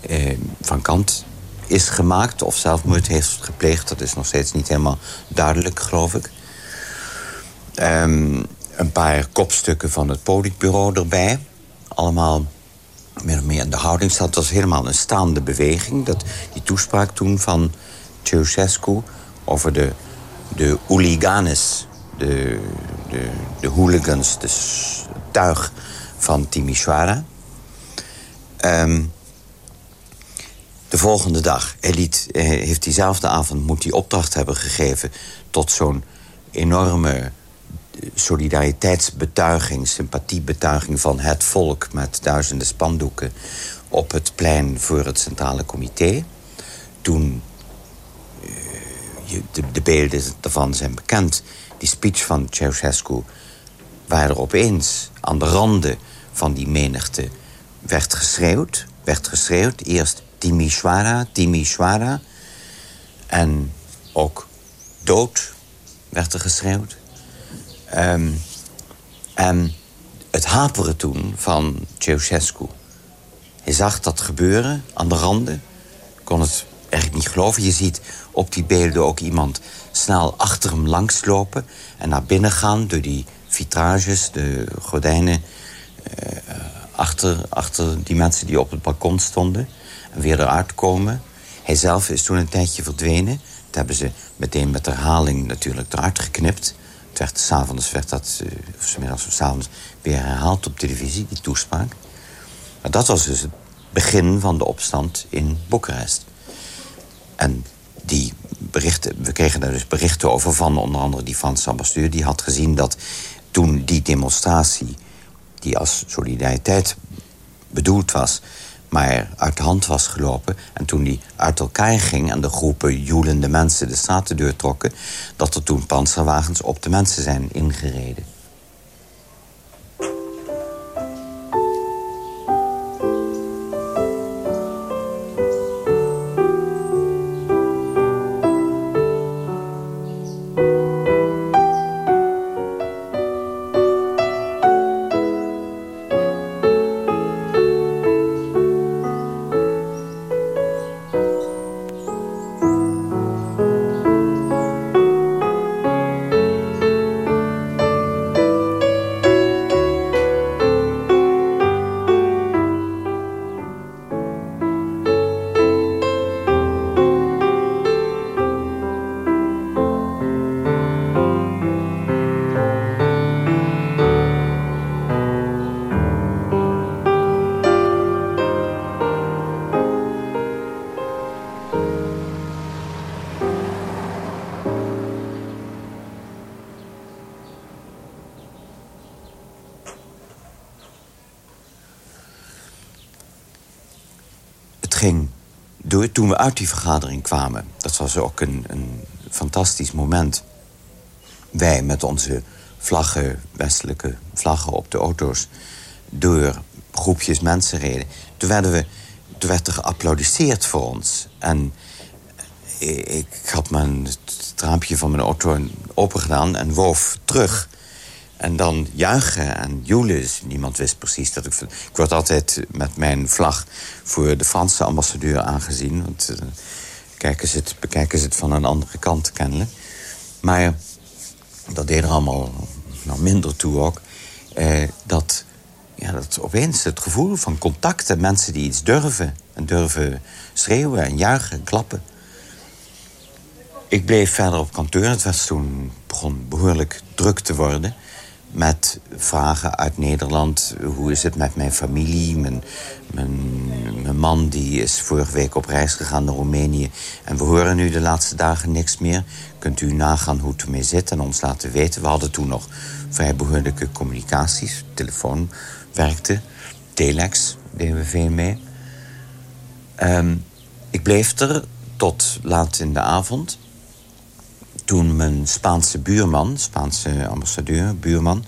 eh, van kant is gemaakt of zelfmoord heeft gepleegd. Dat is nog steeds niet helemaal duidelijk, geloof ik. Um, een paar kopstukken van het politbureau erbij. Allemaal meer of meer in de houding staat. Het was helemaal een staande beweging. Dat, die toespraak toen van Ceausescu over de, de hooliganes, de, de, de hooligans, de tuig van Timisoara. Um, de volgende dag, hij liet, heeft diezelfde avond moet hij opdracht hebben gegeven... tot zo'n enorme solidariteitsbetuiging, sympathiebetuiging van het volk met duizenden spandoeken op het plein voor het Centrale Comité. Toen, uh, de, de, beelden daarvan zijn bekend, die speech van Ceausescu, waar er opeens aan de randen van die menigte werd geschreeuwd. Werd geschreeuwd, eerst Timisoara, Timisoara. En ook dood werd er geschreeuwd. Um, en het haperen toen van Ceausescu. Hij zag dat gebeuren aan de randen. Kon het eigenlijk niet geloven. Je ziet op die beelden ook iemand snel achter hem langslopen... en naar binnen gaan door die vitrages, de gordijnen... Uh, achter, achter die mensen die op het balkon stonden. En weer eruit komen. Hij zelf is toen een tijdje verdwenen. Dat hebben ze meteen met herhaling natuurlijk eruit geknipt werd s'avonds werd dat, uh, of smiddags of s'avonds, weer herhaald op televisie, die toespraak. Maar dat was dus het begin van de opstand in Boekarest. En die berichten, we kregen daar dus berichten over van onder andere die Franse ambassadeur. Die had gezien dat toen die demonstratie, die als solidariteit bedoeld was, maar uit de hand was gelopen. En toen die uit elkaar ging en de groepen joelende mensen de straten trokken, dat er toen panzerwagens op de mensen zijn ingereden. Toen we uit die vergadering kwamen. Dat was ook een, een fantastisch moment. Wij met onze vlaggen, westelijke vlaggen op de auto's... door groepjes mensen reden. Toen, werden we, toen werd er geapplaudisseerd voor ons. En ik had mijn, het raampje van mijn auto open gedaan en woof terug. En dan juichen en joelen. Niemand wist precies dat ik... Ik word altijd met mijn vlag voor de Franse ambassadeur aangezien. Want uh, ze het, bekijken ze het van een andere kant kennelijk. Maar dat deed er allemaal nou, minder toe ook. Eh, dat, ja, dat opeens het gevoel van contact en mensen die iets durven. En durven schreeuwen en juichen en klappen. Ik bleef verder op kantoor. Het was toen begon behoorlijk druk te worden met vragen uit Nederland. Hoe is het met mijn familie? Mijn, mijn, man die is vorige week op reis gegaan naar Roemenië. En we horen nu de laatste dagen niks meer. Kunt u nagaan hoe het ermee zit en ons laten weten. We hadden toen nog vrij behoorlijke communicaties. Telefoon werkte. Telex deden we veel mee. Ehm, ik bleef er tot laat in de avond toen mijn Spaanse buurman, Spaanse ambassadeur, buurman,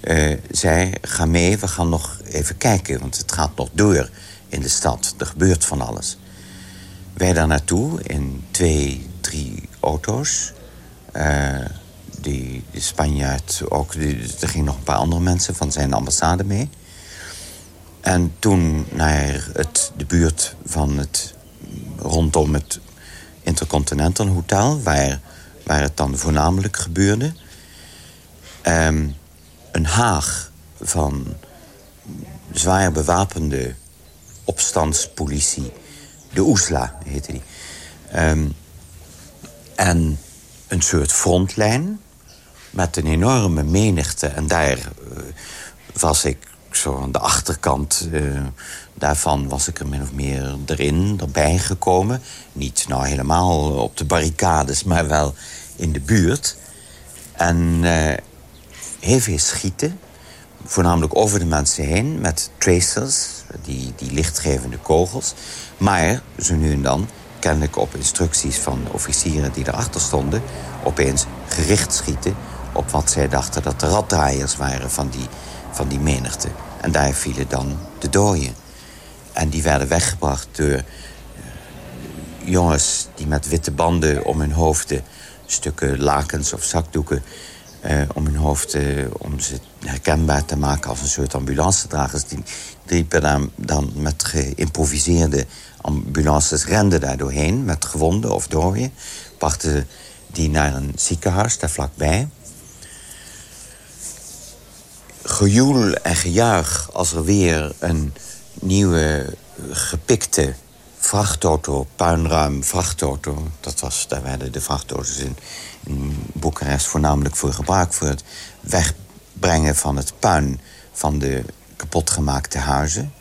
uh, zei: Ga mee, we gaan nog even kijken, want het gaat nog door in de stad. Er gebeurt van alles. Wij daar naartoe in twee, drie auto's. Uh, die, die Spanjaard ook, die, er gingen nog een paar andere mensen van zijn ambassade mee. En toen naar het, de buurt van het, rondom het Intercontinental Hotel, waar waar het dan voornamelijk gebeurde. Um, een haag van zwaar bewapende opstandspolitie. De Oesla heette die. Um, en een soort frontlijn met een enorme menigte. En daar uh, was ik zo aan de achterkant uh, daarvan was ik er min of meer erin, erbij gekomen. Niet nou helemaal op de barricades, maar wel in de buurt. En uh, heel veel schieten. Voornamelijk over de mensen heen met tracers, die, die lichtgevende kogels. Maar zo nu en dan, kennelijk op instructies van officieren die erachter stonden... opeens gericht schieten op wat zij dachten dat de raddraaiers waren van die, van die menigte. En daar vielen dan de doden. En die werden weggebracht door eh, jongens die met witte banden om hun hoofden stukken lakens of zakdoeken eh, om hun hoofd eh, om ze herkenbaar te maken als een soort ambulancedragers. Die riepen dan, dan met geïmproviseerde ambulances, renden daar doorheen met gewonden of doden. Brachten die naar een ziekenhuis daar vlakbij. Gejoel en gejuich als er weer een nieuwe gepikte vrachtauto, puinruim vrachtauto. Dat was, daar werden de vrachtauto's in, in Boekarest voornamelijk voor gebruikt... voor het wegbrengen van het puin van de kapotgemaakte huizen.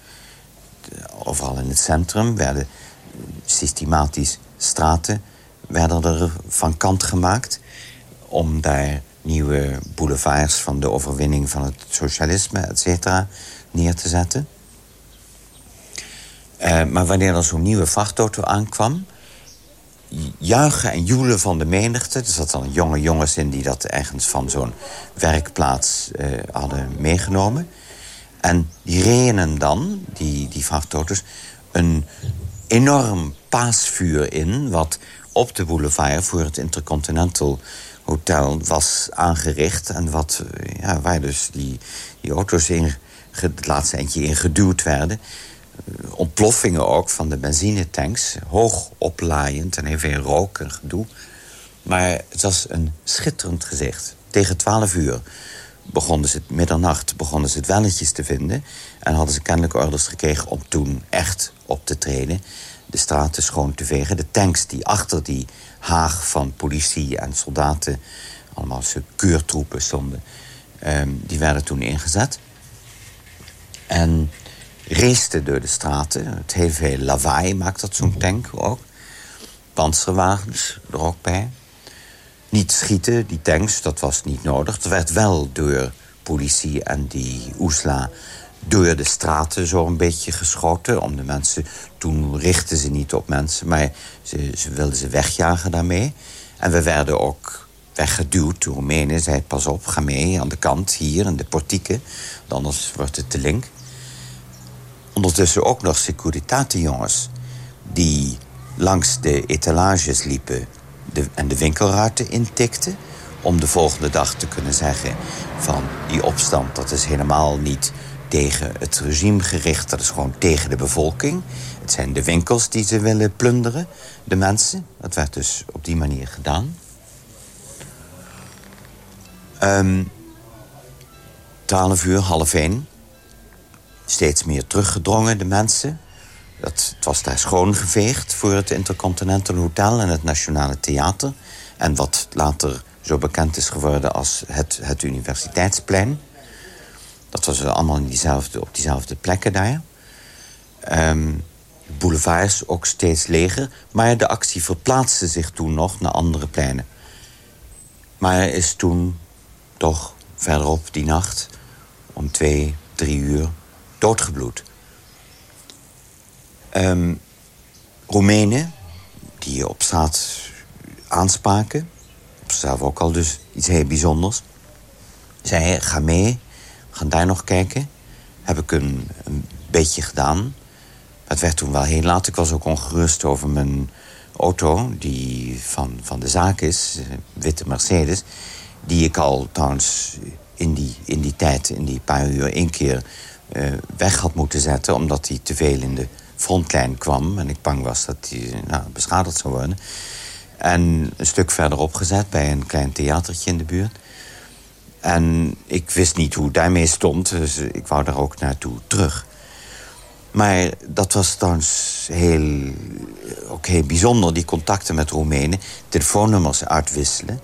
Overal in het centrum werden systematisch straten werden er van kant gemaakt... om daar nieuwe boulevards van de overwinning van het socialisme, et cetera, neer te zetten. Uh, maar wanneer er zo'n nieuwe vrachtauto aankwam... juichen en joelen van de menigte... er zaten dan jonge jongens in die dat ergens van zo'n werkplaats uh, hadden meegenomen... En die reden dan, die, die vrachtauto's, een enorm paasvuur in... wat op de boulevard voor het Intercontinental Hotel was aangericht... en wat, eh, ja, waar dus die, die auto's in, het laatste eindje in geduwd werden ontploffingen ook van de benzinetanks. Hoog oplaaiend en even in rook en gedoe. Maar het was een schitterend gezicht. Tegen twaalf uur begonnen ze, middernacht, begonnen ze het welletjes te vinden. En hadden ze kennelijk orders gekregen om toen echt op te treden. De straten schoon te vegen. De tanks die achter die haag van politie en soldaten... allemaal keurtroepen stonden, um, die werden toen ingezet. En raceten door de straten. Het heel veel lawaai maakt dat zo'n tank ook. Panzerwagens er ook bij. Niet schieten, die tanks, dat was niet nodig. Er werd wel door politie en die Oesla door de straten zo een beetje geschoten. Om de mensen, toen richtten ze niet op mensen, maar ze, ze wilden ze wegjagen daarmee. En we werden ook weggeduwd. De Roemenen zei, pas op, ga mee aan de kant hier in de portieken. Anders wordt het te link. Ondertussen ook nog Securitate-jongens... die langs de etalages liepen de, en de winkelruiten intikten... om de volgende dag te kunnen zeggen van die opstand... dat is helemaal niet tegen het regime gericht, dat is gewoon tegen de bevolking. Het zijn de winkels die ze willen plunderen, de mensen. Dat werd dus op die manier gedaan. Um, 12 uur, half één. Steeds meer teruggedrongen, de mensen. Dat, het was daar schoongeveegd voor het Intercontinental Hotel en het Nationale Theater. En wat later zo bekend is geworden als het, het Universiteitsplein. Dat was allemaal in op diezelfde plekken daar. Um, boulevards ook steeds leger. Maar de actie verplaatste zich toen nog naar andere pleinen. Maar is toen toch verderop die nacht... om twee, drie uur doodgebloed. Um, Roemenen die op straat aanspraken... zelf ook al dus iets heel bijzonders... zeiden, ga mee, we gaan daar nog kijken. Heb ik een, een beetje gedaan. Het werd toen wel heel laat. Ik was ook ongerust over mijn auto, die van, van de zaak is, witte Mercedes. Die ik al trouwens in die, in die tijd, in die paar uur, één keer weg had moeten zetten. Omdat hij te veel in de frontlijn kwam. En ik bang was dat hij nou, beschadigd zou worden. En een stuk verderop gezet bij een klein theatertje in de buurt. En ik wist niet hoe het daarmee stond, dus ik wou daar ook naartoe terug. Maar dat was trouwens heel, ook heel bijzonder, die contacten met Roemenen. Telefoonnummers uitwisselen.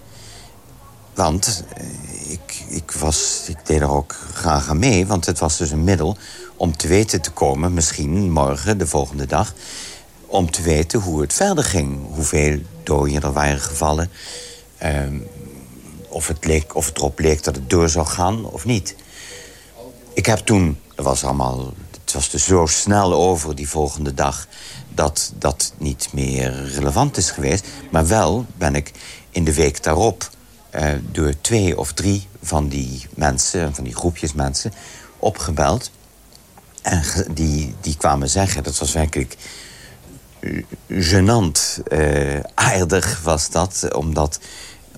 Want eh, ik, ik, was, ik deed er ook graag aan mee, want het was dus een middel om te weten te komen, misschien morgen, de volgende dag, om te weten hoe het verder ging. Hoeveel doden er waren gevallen. Ehm, of, het leek, of het erop leek dat het door zou gaan of niet. Ik heb toen, het was allemaal, het was dus zo snel over die volgende dag... dat dat niet meer relevant is geweest. Maar wel ben ik in de week daarop eh, door twee of drie van die mensen, van die groepjes mensen, opgebeld. En die, die kwamen zeggen, dat was werkelijk gênant, uh, aardig was dat, omdat,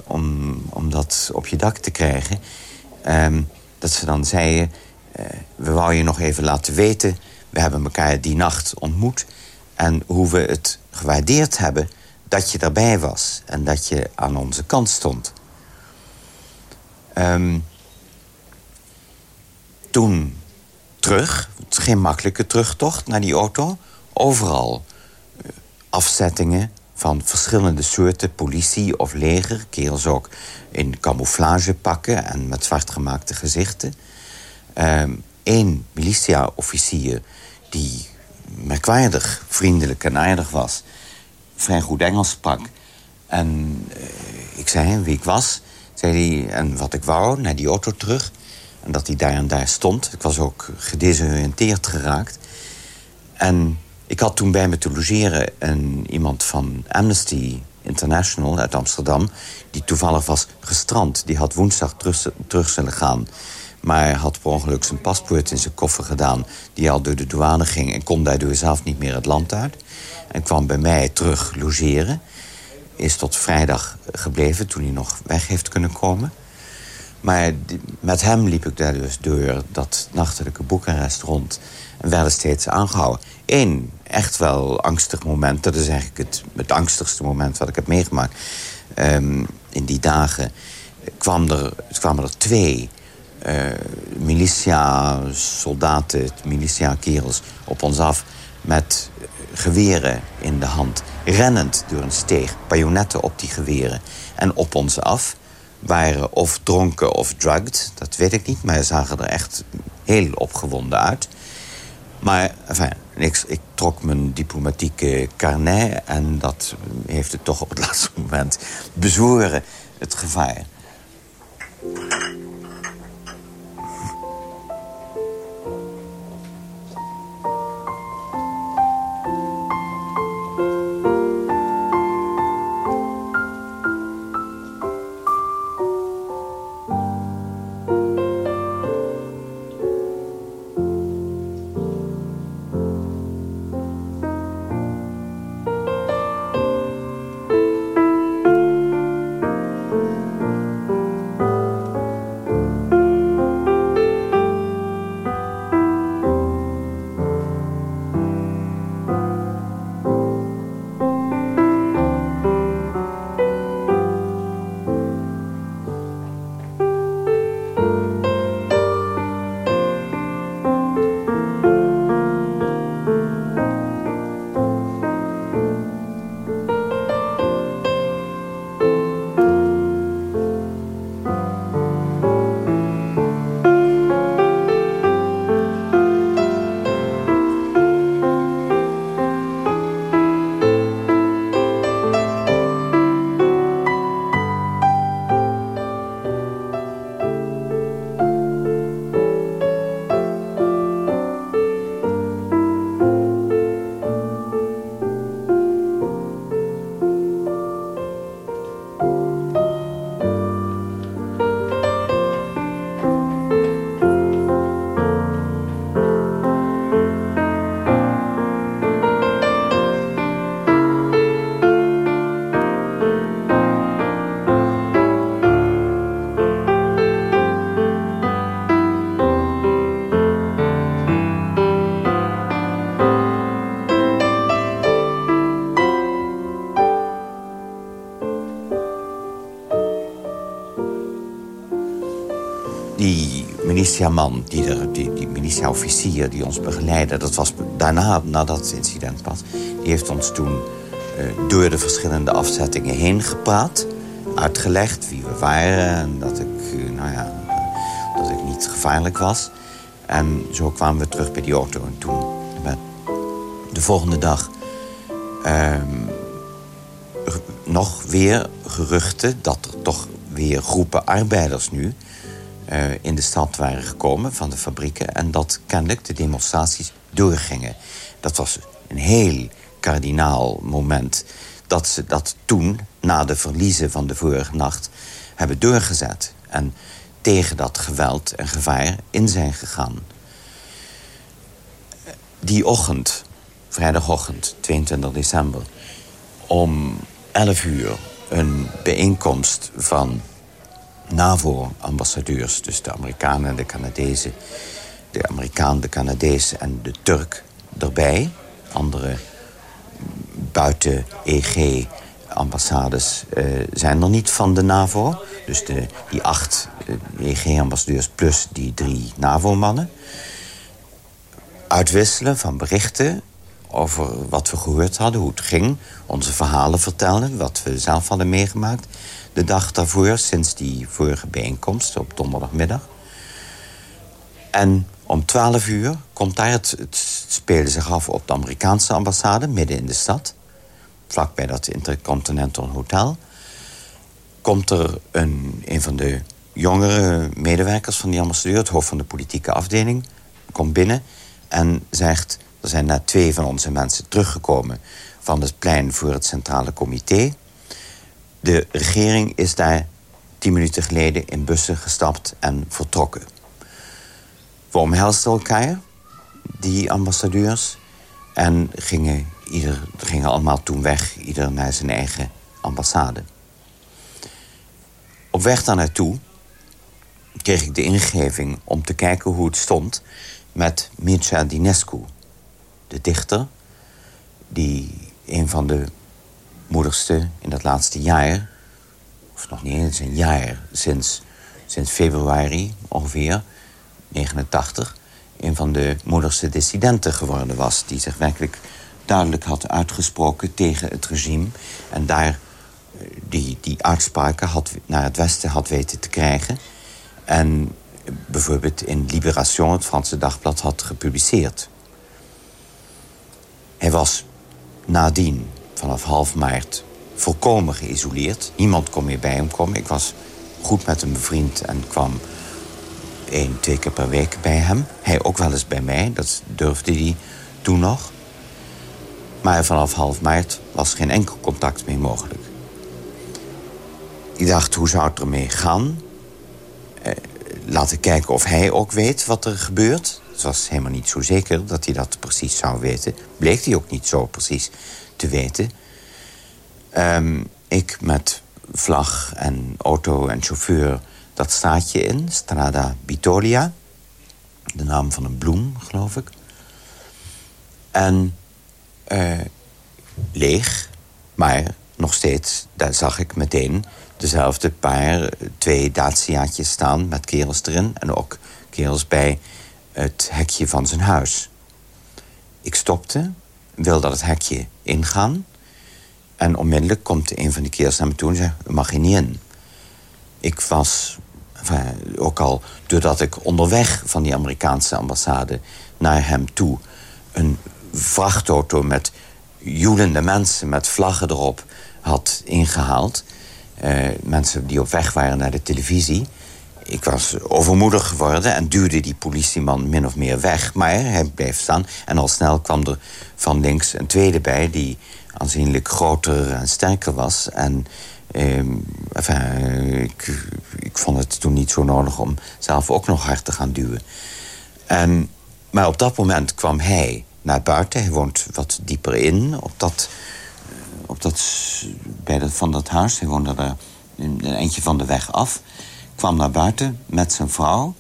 om, om dat op je dak te krijgen. Ehm, dat ze dan zeiden, uh, we wou je nog even laten weten... we hebben elkaar die nacht ontmoet... en hoe we het gewaardeerd hebben dat je daarbij was... en dat je aan onze kant stond. Um, toen terug, het geen makkelijke terugtocht naar die auto. Overal uh, afzettingen van verschillende soorten politie of leger. Kerels ook in camouflagepakken en met zwart gemaakte gezichten. Eén um, militia-officier die merkwaardig vriendelijk en aardig was. Vrij goed Engels sprak. En uh, ik zei hem wie ik was en wat ik wou, naar die auto terug. En dat hij daar en daar stond. Ik was ook gedesoriënteerd geraakt. En ik had toen bij me te logeren een, iemand van Amnesty International uit Amsterdam... die toevallig was gestrand. Die had woensdag terug, terug zullen gaan. Maar had per ongeluk zijn paspoort in zijn koffer gedaan... die al door de douane ging en kon daardoor zelf niet meer het land uit. En kwam bij mij terug logeren is tot vrijdag gebleven, toen hij nog weg heeft kunnen komen. Maar met hem liep ik daar dus door dat nachtelijke boekenrest rond... en werden steeds aangehouden. Eén echt wel angstig moment, dat is eigenlijk het, het angstigste moment wat ik heb meegemaakt. Um, in die dagen kwam er, kwamen er twee uh, militia-soldaten, militia-kerels op ons af... met geweren in de hand, rennend door een steeg, bajonetten op die geweren. En op ons af waren of dronken of drugged, dat weet ik niet, maar ze zagen er echt heel opgewonden uit. Maar enfin, ik, ik trok mijn diplomatieke carnet en dat heeft het toch op het *laughs* laatste moment bezworen, het gevaar. Die militia-officier die ons begeleidde... dat was daarna, nadat het incident was... die heeft ons toen eh, door de verschillende afzettingen heen gepraat. Uitgelegd wie we waren en dat ik, eh, nou ja, dat ik niet gevaarlijk was. En zo kwamen we terug bij die auto. En toen, de volgende dag... Ehm, nog weer geruchten dat er toch weer groepen arbeiders nu... Uh, in de stad waren gekomen van de fabrieken... en dat kennelijk de demonstraties doorgingen. Dat was een heel kardinaal moment dat ze dat toen, na de verliezen van de vorige nacht... hebben doorgezet en tegen dat geweld en gevaar in zijn gegaan. Die ochtend, vrijdagochtend, 22 december... om 11 uur een bijeenkomst van NAVO-ambassadeurs... dus de Amerikanen en de Canadezen... de Amerikaan, de Canadees en de Turk erbij. Andere buiten EG-ambassades uh, zijn er niet van de NAVO. Dus de, die acht EG-ambassadeurs plus die drie NAVO-mannen. Uitwisselen van berichten over wat we gehoord hadden, hoe het ging. Onze verhalen vertellen, wat we zelf hadden meegemaakt. De dag daarvoor, sinds die vorige bijeenkomst op donderdagmiddag. En om 12 uur komt daar, het, het speelde zich af op de Amerikaanse ambassade, midden in de stad. Vlakbij dat Intercontinental Hotel. Komt er een, een van de jongere medewerkers van die ambassadeur, het hoofd van de politieke afdeling, komt binnen en zegt: Er zijn net twee van onze mensen teruggekomen van het plein voor het Centrale Comité. De regering is daar tien minuten geleden in bussen gestapt en vertrokken. We omhelsten elkaar, die ambassadeurs. En gingen, ieder, gingen allemaal toen weg, ieder naar zijn eigen ambassade. Op weg daar naartoe kreeg ik de ingeving om te kijken hoe het stond met Mircea Dinescu, de dichter, die een van de moedigste in dat laatste jaar, of nog niet eens een jaar, sinds, sinds februari ongeveer, 89 een van de moedigste dissidenten geworden was... die zich werkelijk duidelijk had uitgesproken tegen het regime... en daar eh, die, die uitspraken had, naar het Westen had weten te krijgen... en bijvoorbeeld in Libération, het Franse dagblad, had gepubliceerd. Hij was nadien, vanaf half maart, volkomen geïsoleerd. Niemand kon meer bij hem komen. Ik was goed met hem bevriend en kwam één, twee keer per week bij hem. Hij ook wel eens bij mij, dat durfde hij toen nog. Maar vanaf half maart was geen enkel contact meer mogelijk. Ik dacht, hoe zou het ermee gaan? Eh, laten kijken of hij ook weet wat er gebeurt. Het was helemaal niet zo zeker dat hij dat precies zou weten. Bleek hij ook niet zo precies te weten. Um, ik met vlag en auto en chauffeur dat staat je in, Strada Bitolia. De naam van een bloem, geloof ik. En uh, leeg, maar nog steeds, daar zag ik meteen dezelfde paar, twee Daciaatjes staan met kerels erin. En ook kerels bij het hekje van zijn huis. Ik stopte, wil dat het hekje ingaan. En onmiddellijk komt een van die kerels naar me toe en zegt... mag je niet in. Ik was ook al doordat ik onderweg van die Amerikaanse ambassade naar hem toe een vrachtauto met joelende mensen met vlaggen erop had ingehaald. Uh, mensen die op weg waren naar de televisie. Ik was overmoedig geworden en duwde die politieman min of meer weg. Maar hij bleef staan en al snel kwam er van links een tweede bij... die aanzienlijk groter en sterker was. En Ehm, ik, vond het toen niet zo nodig om zelf ook nog hard te gaan duwen. En, maar op dat moment kwam hij naar buiten. Hij woont wat dieper in, op dat, op dat, bij dat, van dat huis. Hij woonde daar een eindje van de weg af. Kwam naar buiten met zijn vrouw.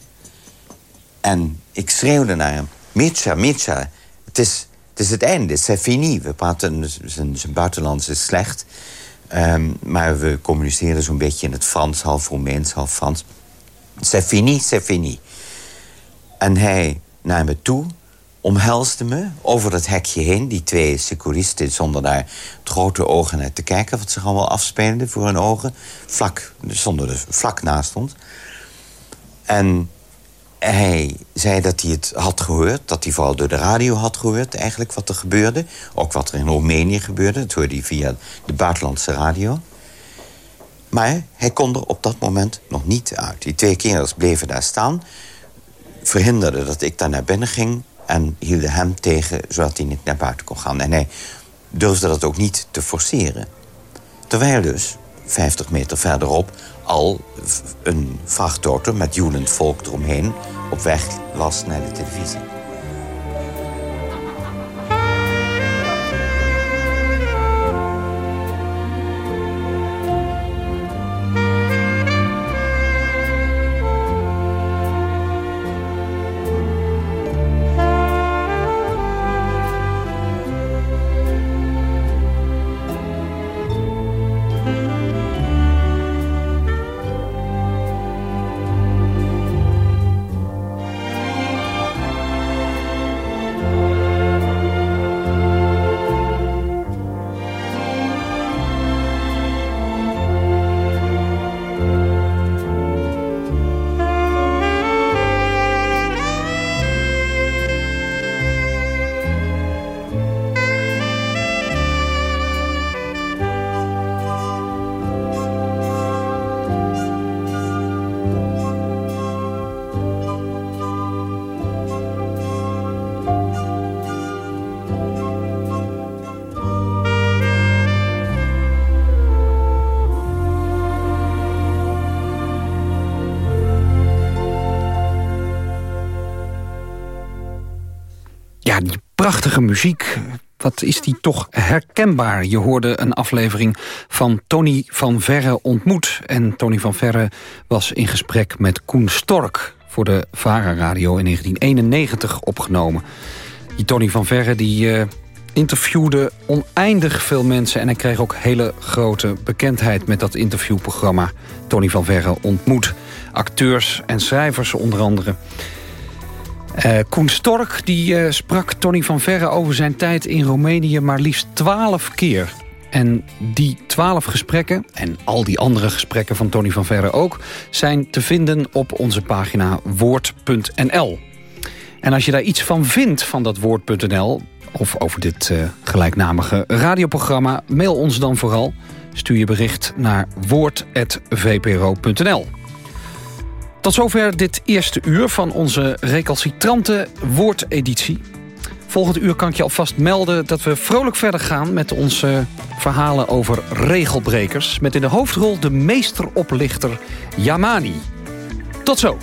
En ik schreeuwde naar hem. Mitja, Mitja, het is, het is het einde, c'est fini. We praten, zijn, zijn buitenlands is slecht. Um, maar we communiceerden zo'n beetje in het Frans, half Roemeens, half Frans. c'est fini, c'est fini. En hij naar me toe, omhelsde me over het hekje heen. Die twee seculisten zonder daar grote ogen naar te kijken... wat zich allemaal afspeelde voor hun ogen. Vlak, stonden er vlak naast ons. En hij zei dat hij het had gehoord. Dat hij vooral door de radio had gehoord eigenlijk wat er gebeurde. Ook wat er in Roemenië gebeurde. Dat hoorde hij via de buitenlandse radio. Maar hij kon er op dat moment nog niet uit. Die twee kerels bleven daar staan. Verhinderden dat ik daar naar binnen ging. En hielden hem tegen zodat hij niet naar buiten kon gaan. En hij durfde dat ook niet te forceren. Terwijl dus, 50 meter verderop, al een vrachtauto met joelend volk eromheen op weg was naar de televisie. Die prachtige muziek, wat is die toch herkenbaar. Je hoorde een aflevering van Tony van Verre ontmoet. En Tony van Verre was in gesprek met Koen Stork... voor de VARA-radio in 1991 opgenomen. Die Tony van Verre die, uh, interviewde oneindig veel mensen... en hij kreeg ook hele grote bekendheid met dat interviewprogramma... Tony van Verre ontmoet. Acteurs en schrijvers onder andere... Uh, Koen Stork die, uh, sprak Tony van Verre over zijn tijd in Roemenië maar liefst twaalf keer. En die twaalf gesprekken, en al die andere gesprekken van Tony van Verre ook... zijn te vinden op onze pagina woord.nl. En als je daar iets van vindt van dat woord.nl... of over dit uh, gelijknamige radioprogramma, mail ons dan vooral. Stuur je bericht naar woord.vpro.nl. Tot zover dit eerste uur van onze recalcitrante woordeditie. Volgend uur kan ik je alvast melden dat we vrolijk verder gaan... met onze verhalen over regelbrekers. Met in de hoofdrol de meesteroplichter Yamani. Tot zo!